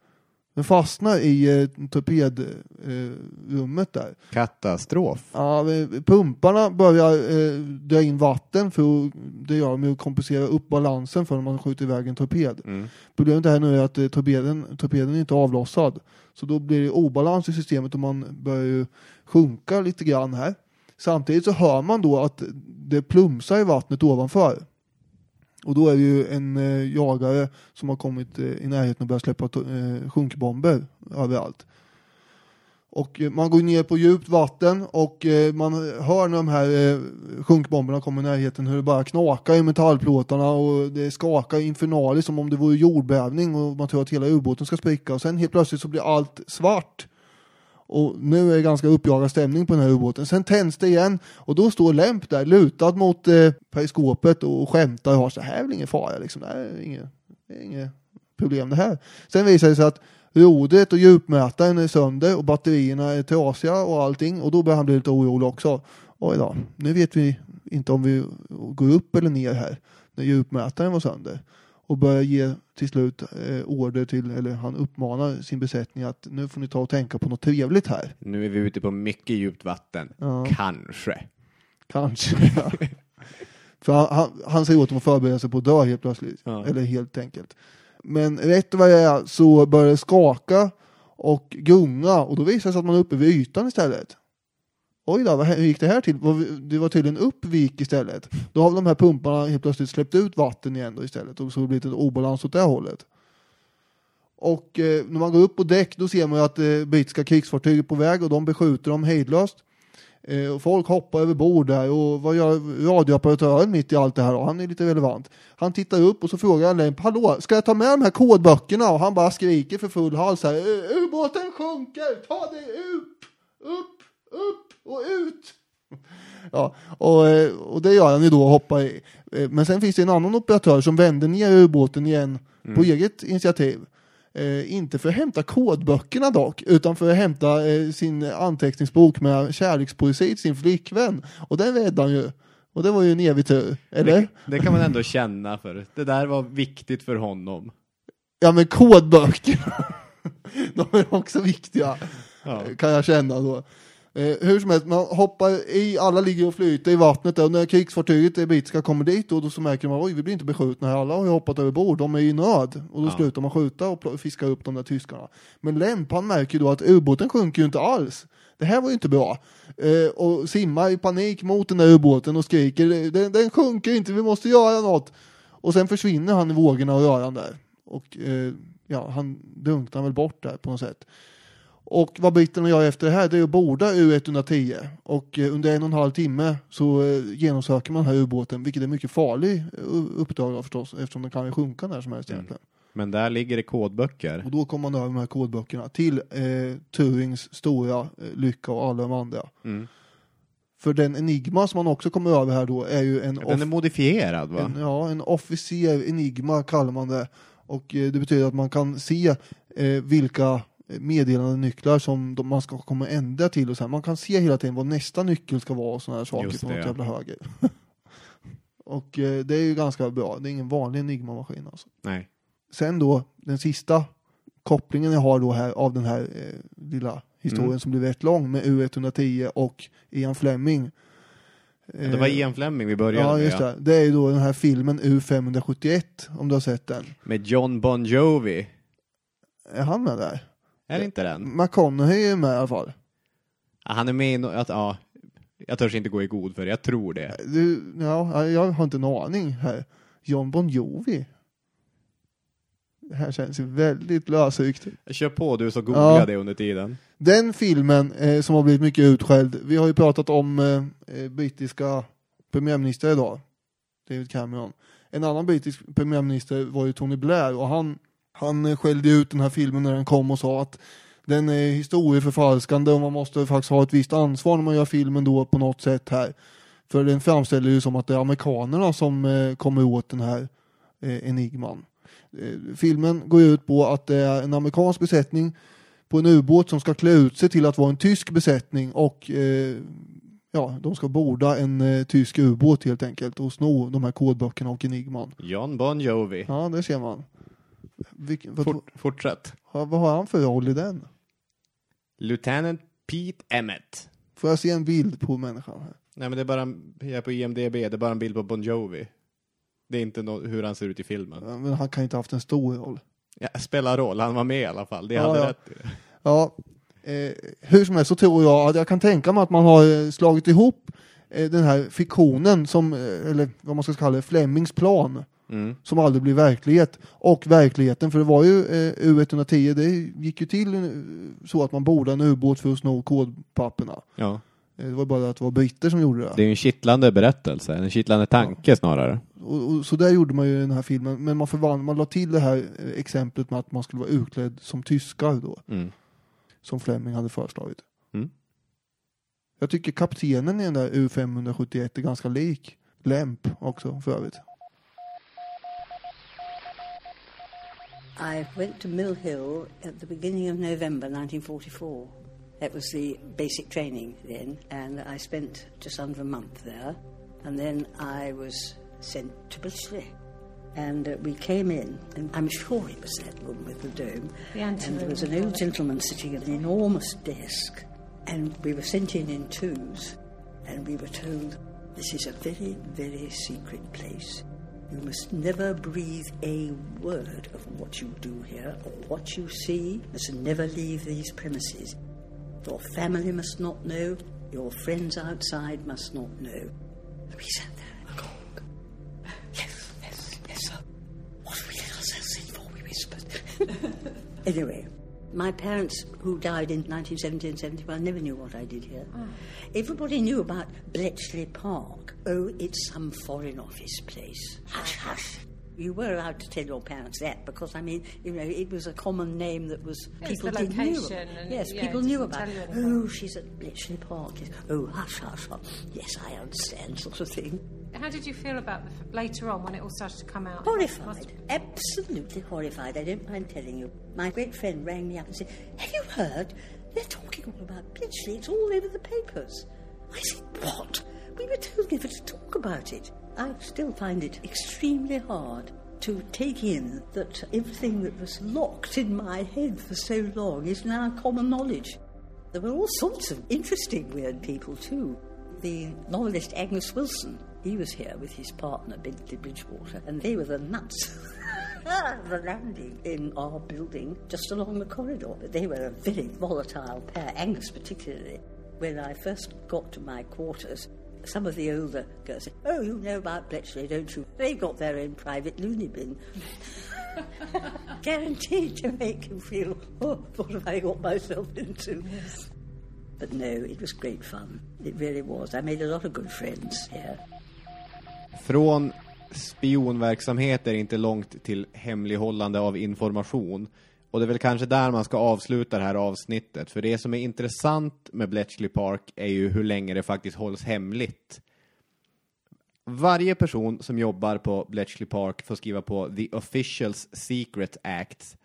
B: Den fastnar i eh, torpedrummet där.
A: Katastrof.
B: Ja, eh, pumparna börjar eh, dra in vatten för att, det gör de ju att kompensera upp balansen för när man skjuter iväg en torped.
A: Mm.
B: Problemet här nu är att eh, torpeden, torpeden är inte avlossad. Så då blir det obalans i systemet och man börjar ju sjunka lite grann här. Samtidigt så hör man då att det plumsar i vattnet ovanför. Och då är det ju en eh, jagare som har kommit eh, i närheten och börjat släppa eh, sjunkbomber överallt. Och eh, man går ner på djupt vatten och eh, man hör när de här eh, sjunkbomberna kommer i närheten hur det bara knakar i metallplåtarna och det skakar infernaliskt som om det vore jordbävning och man tror att hela ubåten ska spricka och sen helt plötsligt så blir allt svart. Och nu är det ganska uppjagad stämning på den här ubåten. Sen tänds det igen och då står Lämp där lutad mot eh, periskopet och skämtar och har så här är väl ingen fara liksom. Det är inget, det är inget problem det här. Sen visar det sig att rodret och djupmätaren är sönder och batterierna är trasiga och allting och då börjar han bli lite orolig också. Oj då, nu vet vi inte om vi går upp eller ner här när djupmätaren var sönder och börjar ge till slut eh, order till, eller han uppmanar sin besättning att nu får ni ta och tänka på något trevligt här.
A: Nu är vi ute på mycket djupt vatten.
B: Ja.
A: Kanske.
B: Kanske. ja. För han, han, han säger åt dem att förbereda sig på att dö helt plötsligt.
A: Ja.
B: Eller helt enkelt. Men rätt vad det är så börjar det skaka och gunga och då visar det sig att man är uppe vid ytan istället. Oj då, hur gick det här till? Det var tydligen upp vi gick istället. Då har de här pumparna helt plötsligt släppt ut vatten igen då istället och så har det blivit en obalans åt det hållet. Och eh, när man går upp på däck då ser man ju att eh, brittiska krigsfartyg är på väg och de beskjuter dem hejdlöst. Eh, och folk hoppar över bord där och vad gör radiooperatören mitt i allt det här? Och han är lite relevant. Han tittar upp och så frågar han Lemp, hallå, ska jag ta med de här kodböckerna? Och han bara skriker för full hals här, eh, eh, ubåten sjunker, ta dig upp, upp, upp och ut. Ja, och, eh, och det gör han ju då och hoppar i. Eh, Men sen finns det en annan operatör som vänder ner ubåten igen på eget initiativ. Eh, inte för att hämta kodböckerna dock, utan för att hämta eh, sin anteckningsbok med kärlekspoesi till sin flickvän. Och den räddade han ju. Och det var ju en evig tur, eller?
A: Det kan man ändå känna för. Det där var viktigt för honom.
B: Ja men kodböckerna, de är också viktiga,
A: Ja.
B: kan jag känna då. Eh, hur som helst, man hoppar i, alla ligger och flyter i vattnet där, och när krigsfartyget, det brittiska, kommer dit då, då så märker man oj vi blir inte beskjutna här, alla har ju hoppat över bord, de är i nöd. Och då
A: Ja.
B: slutar man skjuta och fiska upp de där tyskarna. Men Lemp han märker då att ubåten sjunker ju inte alls. Det här var ju inte bra. Eh, och simmar i panik mot den där ubåten och skriker den, den sjunker inte, vi måste göra något. Och sen försvinner han i vågorna och röran där. Och eh, ja, han drunknar väl bort där på något sätt. Och vad britterna gör efter det här, det är att borda U110. Och eh, under en och en halv timme så eh, genomsöker man den här ubåten, vilket är mycket farlig eh, uppdrag då förstås, eftersom den kan ju sjunka när som helst
A: Mm.
B: egentligen.
A: Men där ligger det kodböcker.
B: Och då kommer man över de här kodböckerna till eh, Turings stora lycka och alla de andra.
A: Mm.
B: För den Enigma som man också kommer över här då är ju en,
A: Den är modifierad va?
B: en, ja, en officer Enigma kallar man det. Och eh, det betyder att man kan se eh, vilka meddelandenycklar som de, man ska komma ändra till och så här. Man kan se hela tiden vad nästa nyckel ska vara och sådana här saker
A: Just
B: på
A: det,
B: något
A: ja.
B: jävla höger. och eh, det är ju ganska bra. Det är ingen vanlig Enigma-maskin alltså.
A: Nej.
B: Sen då, den sista kopplingen jag har då här av den här eh, lilla historien
A: Mm.
B: som blir rätt lång med U110 och Ian Fleming.
A: Det var Ian Fleming vi började
B: Ja,
A: med.
B: just
A: ja.
B: det. Det är ju då den här filmen U571, om du har sett den.
A: Med John Bon Jovi.
B: Är han med där?
A: Är det inte den?
B: McConaughey är med i alla fall.
A: Ja, Han är med i no- att, ja. Jag törs inte gå i god för det, jag tror det.
B: Du, ja, jag har inte en aning här. John Bon Jovi. Det här känns ju väldigt lösryckt.
A: Kör på du så googlar
B: Ja.
A: det under tiden.
B: Den filmen eh, som har blivit mycket utskälld, vi har ju pratat om eh, eh, brittiska premiärminister idag, David Cameron. En annan brittisk premiärminister var ju Tony Blair och han, han skällde ut den här filmen när den kom och sa att den är historieförfalskande och man måste faktiskt ha ett visst ansvar när man gör filmen då på något sätt här. För den framställer ju som att det är amerikanerna som eh, kommer åt den här eh, enigman. Eh, filmen går ut på att det är en amerikansk besättning på en ubåt som ska klä ut sig till att vara en tysk besättning och ja, de ska borda en eh, tysk ubåt helt enkelt och sno de här kodböckerna och enigman.
A: John Bon Jovi.
B: Ja, det ser man. Vilken, vad,
A: Fort, fortsätt.
B: vad har han för roll i den?
A: Lieutenant Pete Emmett.
B: Får jag se en bild på människan här?
A: Nej men det är bara, en- jag är på IMDB, det är bara en bild på Bon Jovi. Det är inte nå- hur han ser ut i filmen.
B: Ja, Men han kan inte ha haft en stor roll.
A: Ja, spelar roll, han var med i alla fall. Det
B: Ja,
A: hade
B: ja.
A: rätt i.
B: Ja, eh, hur som helst så tror jag att jag kan tänka mig att man har eh, slagit ihop eh, den här fiktionen som, eh, eller vad man ska kalla det, Flemings plan,
A: Mm.
B: som aldrig blir verklighet, och verkligheten, för det var ju eh, U110, det gick ju till eh, så att man bordade en ubåt för att sno kodpapperna.
A: Ja.
B: Eh, det var bara att det var britter som gjorde det.
A: Det är ju en kittlande berättelse, en kittlande tanke snarare.
B: Och, och, så där gjorde man ju i den här filmen, men man förvandlade, man la till det här eh, exemplet med att man skulle vara utklädd som tyskar då,
A: Mm.
B: som Fleming hade föreslagit.
A: Mm.
B: Jag tycker kaptenen i den där U571 är ganska lik Lemp också för övrigt.
J: I went to Mill Hill at the beginning of November 1944. That was the basic training then, and I spent just under a month there. And then I was sent to Bletchley. And uh, we came in, and I'm sure it was that room with the dome.
K: The
J: and there was an old gentleman sitting at an enormous desk. And we were sent in in twos. And we were told, this is a very, very secret place. You must never breathe a word of what you do here or what you see. You Must never leave these premises. Your family must not know. Your friends outside must not know. We sat there agog. Yes, yes, yes, sir. What we let ourselves in for? We whispered. anyway, my parents, who died in 1970 and 71, never knew what I did here. Mm. Everybody knew about Bletchley Park. Oh, it's some foreign office place. Hush, hush. You were allowed to tell your parents that because, I mean, you know, it was a common name that was
K: Yes,
J: people did knew. yes,
K: yeah,
J: people knew about.
K: tell you anything.
J: Oh, she's at Bletchley Park. Yes. Oh, hush, hush, hush. Yes, I understand, sort of thing.
K: How did you feel about the f- later on when it all started to come out?
J: Horrified, absolutely horrified. I don't mind telling you. My great friend rang me up and said, "Have you heard? They're talking all about Bletchley. It's all over the papers." I said, "What? We were told never to talk about it." I still find it extremely hard to take in that everything that was locked in my head for so long is now common knowledge. There were all sorts of interesting, weird people too. The novelist Agnes Wilson, he was here with his partner, Bentley Bridgewater, and they were the nuts. the landing in our building just along the corridor. But They were a very volatile pair, Angus particularly. When I first got to my quarters, some of the older girls said, Oh, you know about Bletchley, don't you? They've got their own private loony bin. Guaranteed to make you feel, oh, what have I got myself into? But no, it was great fun. It really was. I made a lot of good friends here.
A: Från spionverksamhet är det inte långt till hemlighållande av information. Och det är väl kanske där man ska avsluta det här avsnittet. För det som är intressant med Bletchley Park är ju hur länge det faktiskt hålls hemligt. Varje person som jobbar på Bletchley Park får skriva på The Officials Secret Act.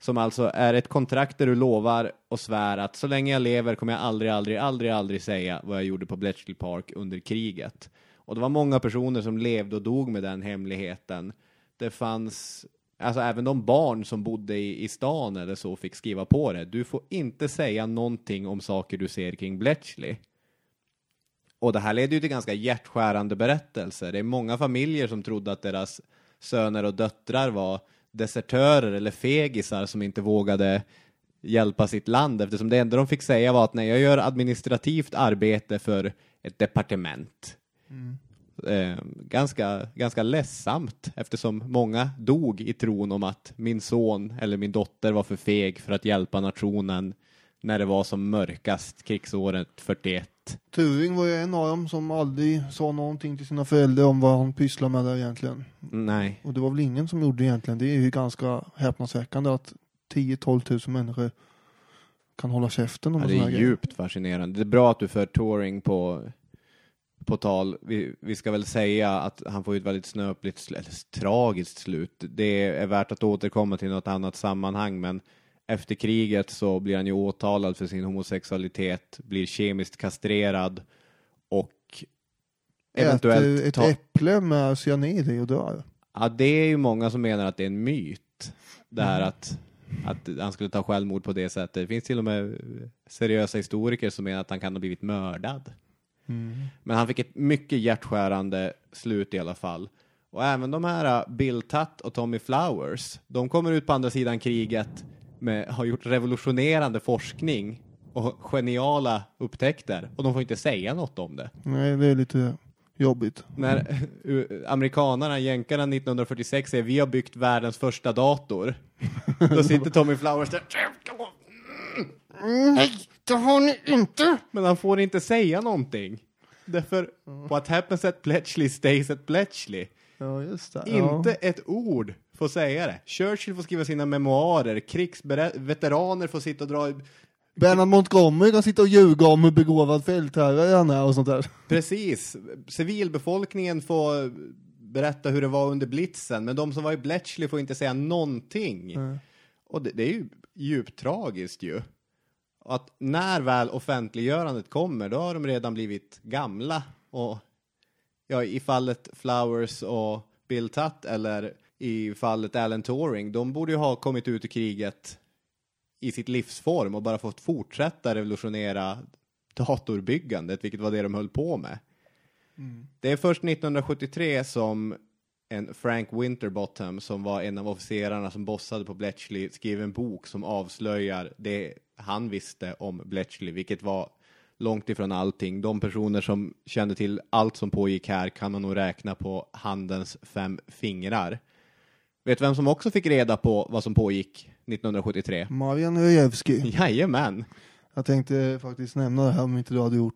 A: Som alltså är ett kontrakt där du lovar och svär att så länge jag lever kommer jag aldrig, aldrig, aldrig, aldrig säga vad jag gjorde på Bletchley Park under kriget. Och det var många personer som levde och dog med den hemligheten. Det fanns, alltså även de barn som bodde i, i stan eller så fick skriva på det. Du får inte säga någonting om saker du ser kring Bletchley. Och det här leder ju till ganska hjärtskärande berättelser. Det är många familjer som trodde att deras söner och döttrar var desertörer eller fegisar som inte vågade hjälpa sitt land eftersom det enda de fick säga var att när jag gör administrativt arbete för ett departement. Mm. Eh, ganska, ganska ledsamt eftersom många dog i tron om att min son eller min dotter var för feg för att hjälpa nationen när det var som mörkast krigsåret 41.
B: Turing var ju en av dem som aldrig sa någonting till sina föräldrar om vad han pysslar med där egentligen.
A: Nej.
B: Och det var väl ingen som gjorde det egentligen. Det är ju ganska häpnadsväckande att 10-12 000 människor kan hålla käften om
A: Ja, det är djupt fascinerande. Det är bra att du för touring på, på tal. Vi, vi ska väl säga att han får ett väldigt snöpligt, eller tragiskt slut. Det är värt att återkomma till något annat sammanhang, men efter kriget så blir han ju åtalad för sin homosexualitet, blir kemiskt kastrerad och eventuellt
B: Äter ett
A: ta-
B: äpple med cyanid i och dör.
A: Ja, det är ju många som menar att det är en myt. det här att, att han skulle ta självmord på det sättet. Det finns till och med seriösa historiker som menar att han kan ha blivit mördad. Men han fick ett mycket hjärtskärande slut i alla fall. Och även de här uh, Bill Tutt och Tommy Flowers, de kommer ut på andra sidan kriget med, har gjort revolutionerande forskning och geniala upptäckter och de får inte säga något om det.
B: Nej, det är lite jobbigt.
A: När amerikanerna, jänkarna 1946 säger vi har byggt världens första dator. Då sitter Tommy Flowers där.
B: Nej, det har ni inte!
A: Men han får inte säga någonting. Därför, what happens at Bletchley stays at Bletchley.
B: Ja, just det.
A: Inte ett ord får säga det. Churchill får skriva sina memoarer, krigsveteraner får sitta och dra...
B: Ja. Bernard Montgomery kan sitta och ljuga om hur begåvad fältherre han är och sånt där.
A: Precis. Civilbefolkningen får berätta hur det var under blitzen, men de som var i Bletchley får inte säga någonting. Och det, det är ju djupt tragiskt ju. Att när väl offentliggörandet kommer, då har de redan blivit gamla. Och ja, i fallet Flowers och Bill Tutt, eller i fallet Alan Turing, de borde ju ha kommit ut i kriget i sitt livsform och bara fått fortsätta revolutionera datorbyggandet, vilket var det de höll på med. Det är först 1973 som en Frank Winterbottom, som var en av officerarna som bossade på Bletchley, skrev en bok som avslöjar det han visste om Bletchley, vilket var långt ifrån allting. De personer som kände till allt som pågick här kan man nog räkna på handens fem fingrar. Vet vem som också fick reda på vad som pågick 1973?
B: Marian Rejewski.
A: Jajamän.
B: Jag tänkte faktiskt nämna det här om inte du hade gjort,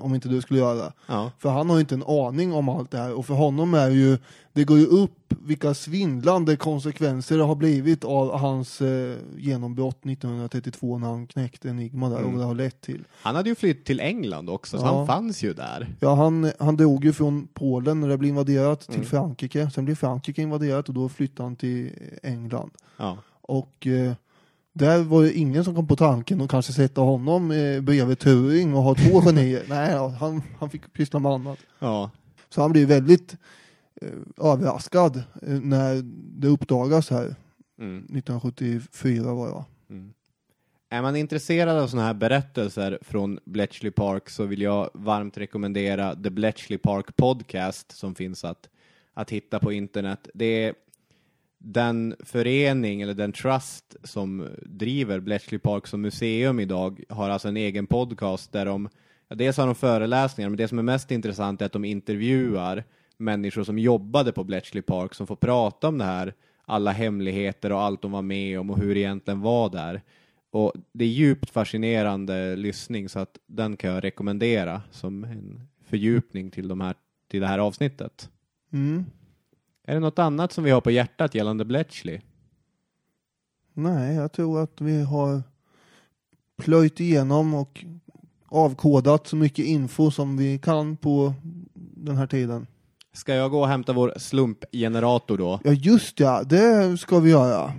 B: om inte du skulle göra det.
A: Ja.
B: För han har ju inte en aning om allt det här och för honom är ju, det går ju upp vilka svindlande konsekvenser det har blivit av hans eh, genombrott 1932 när han knäckte Enigma där och
A: Mm.
B: vad det har lett till.
A: Han hade ju flytt till England också, så
B: Ja.
A: han fanns ju där.
B: Ja, han, han dog ju från Polen när det blev invaderat till
A: Mm.
B: Frankrike. Sen blev Frankrike invaderat och då flyttade han till England.
A: Ja.
B: Och eh, där var det ingen som kom på tanken att kanske sätta honom eh, bredvid Turing och ha två genier. Nej, ja, han, han fick pyssla med annat.
A: Ja.
B: Så han blev väldigt eh, överraskad eh, när det uppdagas här.
A: Mm.
B: 1974 var det va?
A: Är man intresserad av sådana här berättelser från Bletchley Park så vill jag varmt rekommendera The Bletchley Park Podcast som finns att, att hitta på internet. Det är den förening eller den trust som driver Bletchley Park som museum idag har alltså en egen podcast där de, ja, dels har de föreläsningar, men det som är mest intressant är att de intervjuar människor som jobbade på Bletchley Park som får prata om det här, alla hemligheter och allt de var med om och hur det egentligen var där. Och det är djupt fascinerande lyssning så att den kan jag rekommendera som en fördjupning till, de här, till det här avsnittet.
B: Mm.
A: Är det något annat som vi har på hjärtat gällande Bletchley?
B: Nej, jag tror att vi har plöjt igenom och avkodat så mycket info som vi kan på den här tiden.
A: Ska jag gå och hämta vår slumpgenerator då?
B: Ja, just ja, det ska vi göra.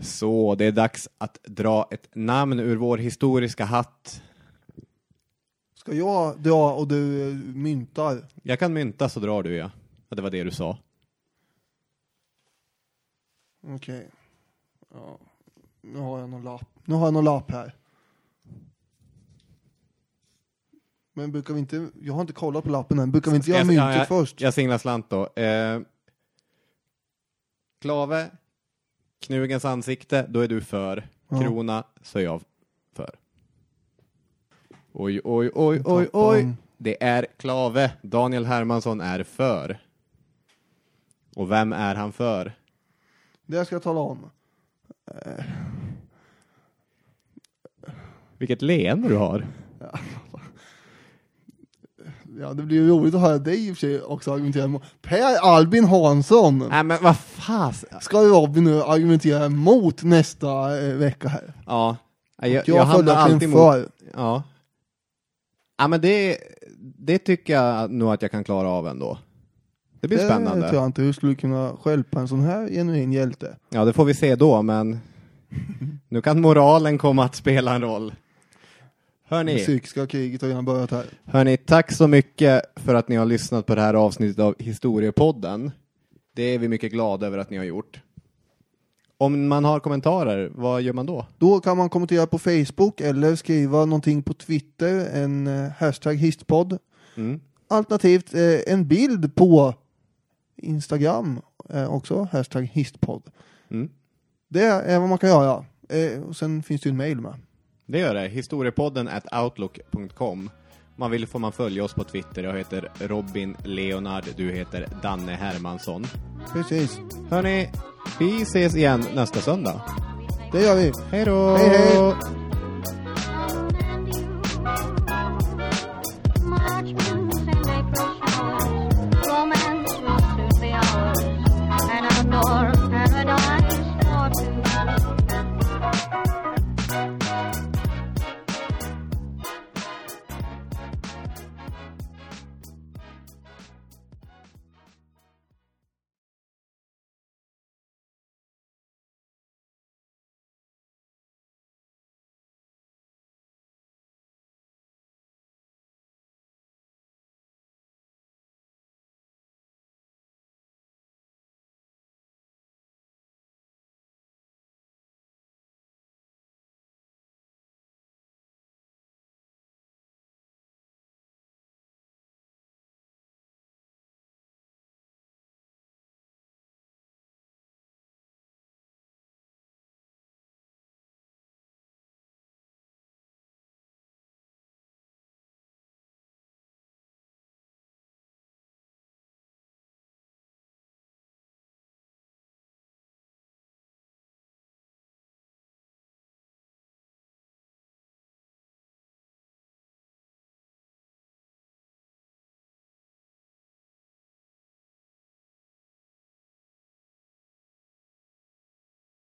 A: Så, det är dags att dra ett namn ur vår historiska hatt.
B: Ska jag dra och du eh, myntar?
A: Jag kan mynta så drar du ja. ja det var det du sa.
B: Okej. Ja. Nu har jag någon lapp. Nu har jag någon lapp här. Men brukar vi inte, jag har inte kollat på lappen än, brukar vi inte göra
A: Jag-
B: myntet
A: ja, jag,
B: först?
A: Jag singlar slant då. Eh, Klave, Knugens ansikte, då är du för.
B: Ja.
A: Krona, så är jag. Oj, oj, oj, oj, oj. Det är Klave. Daniel Hermansson är för. Och vem är han för?
B: Det ska jag tala om. Eh,
A: Vilket leende du har.
B: Ja, det blir ju roligt att höra dig i och för sig också argumentera emot. Per Albin Hansson!
A: Nej men vad fas.
B: Ska Robin nu argumentera emot nästa eh, vecka här?
A: Ja. Jag, jag,
B: Jag
A: hamnar alltid
B: för.
A: mot... Ja. Ja men det, det tycker jag nog att jag kan klara av ändå. Det blir
B: Det
A: spännande.
B: tror jag inte. Hur skulle du kunna stjälpa en sån här genuin hjälte?
A: Ja, det får vi se då, men nu kan moralen komma att spela en roll.
B: Det
A: Hörni,
B: psykiska kriget har redan börjat här.
A: hörni, tack så mycket för att ni har lyssnat på det här avsnittet av Historiepodden. Det är vi mycket glada över att ni har gjort. Om man har kommentarer, vad gör man då?
B: Då kan man kommentera på Facebook eller skriva någonting på Twitter, en eh, hashtag histpodd.
A: Mm.
B: Alternativt eh, en bild på Instagram, eh, också hashtag histpodd.
A: Mm.
B: Det är vad man kan göra. Eh, och sen finns det ju en mail med.
A: Det gör det. Historiepodden at outlook.com man vill får man följa oss på Twitter. Jag heter Robin Leonard, du heter Danne Hermansson.
B: Precis.
A: Hörni, vi ses igen nästa söndag.
B: Det gör vi.
A: Hej då!
B: Hej, hej!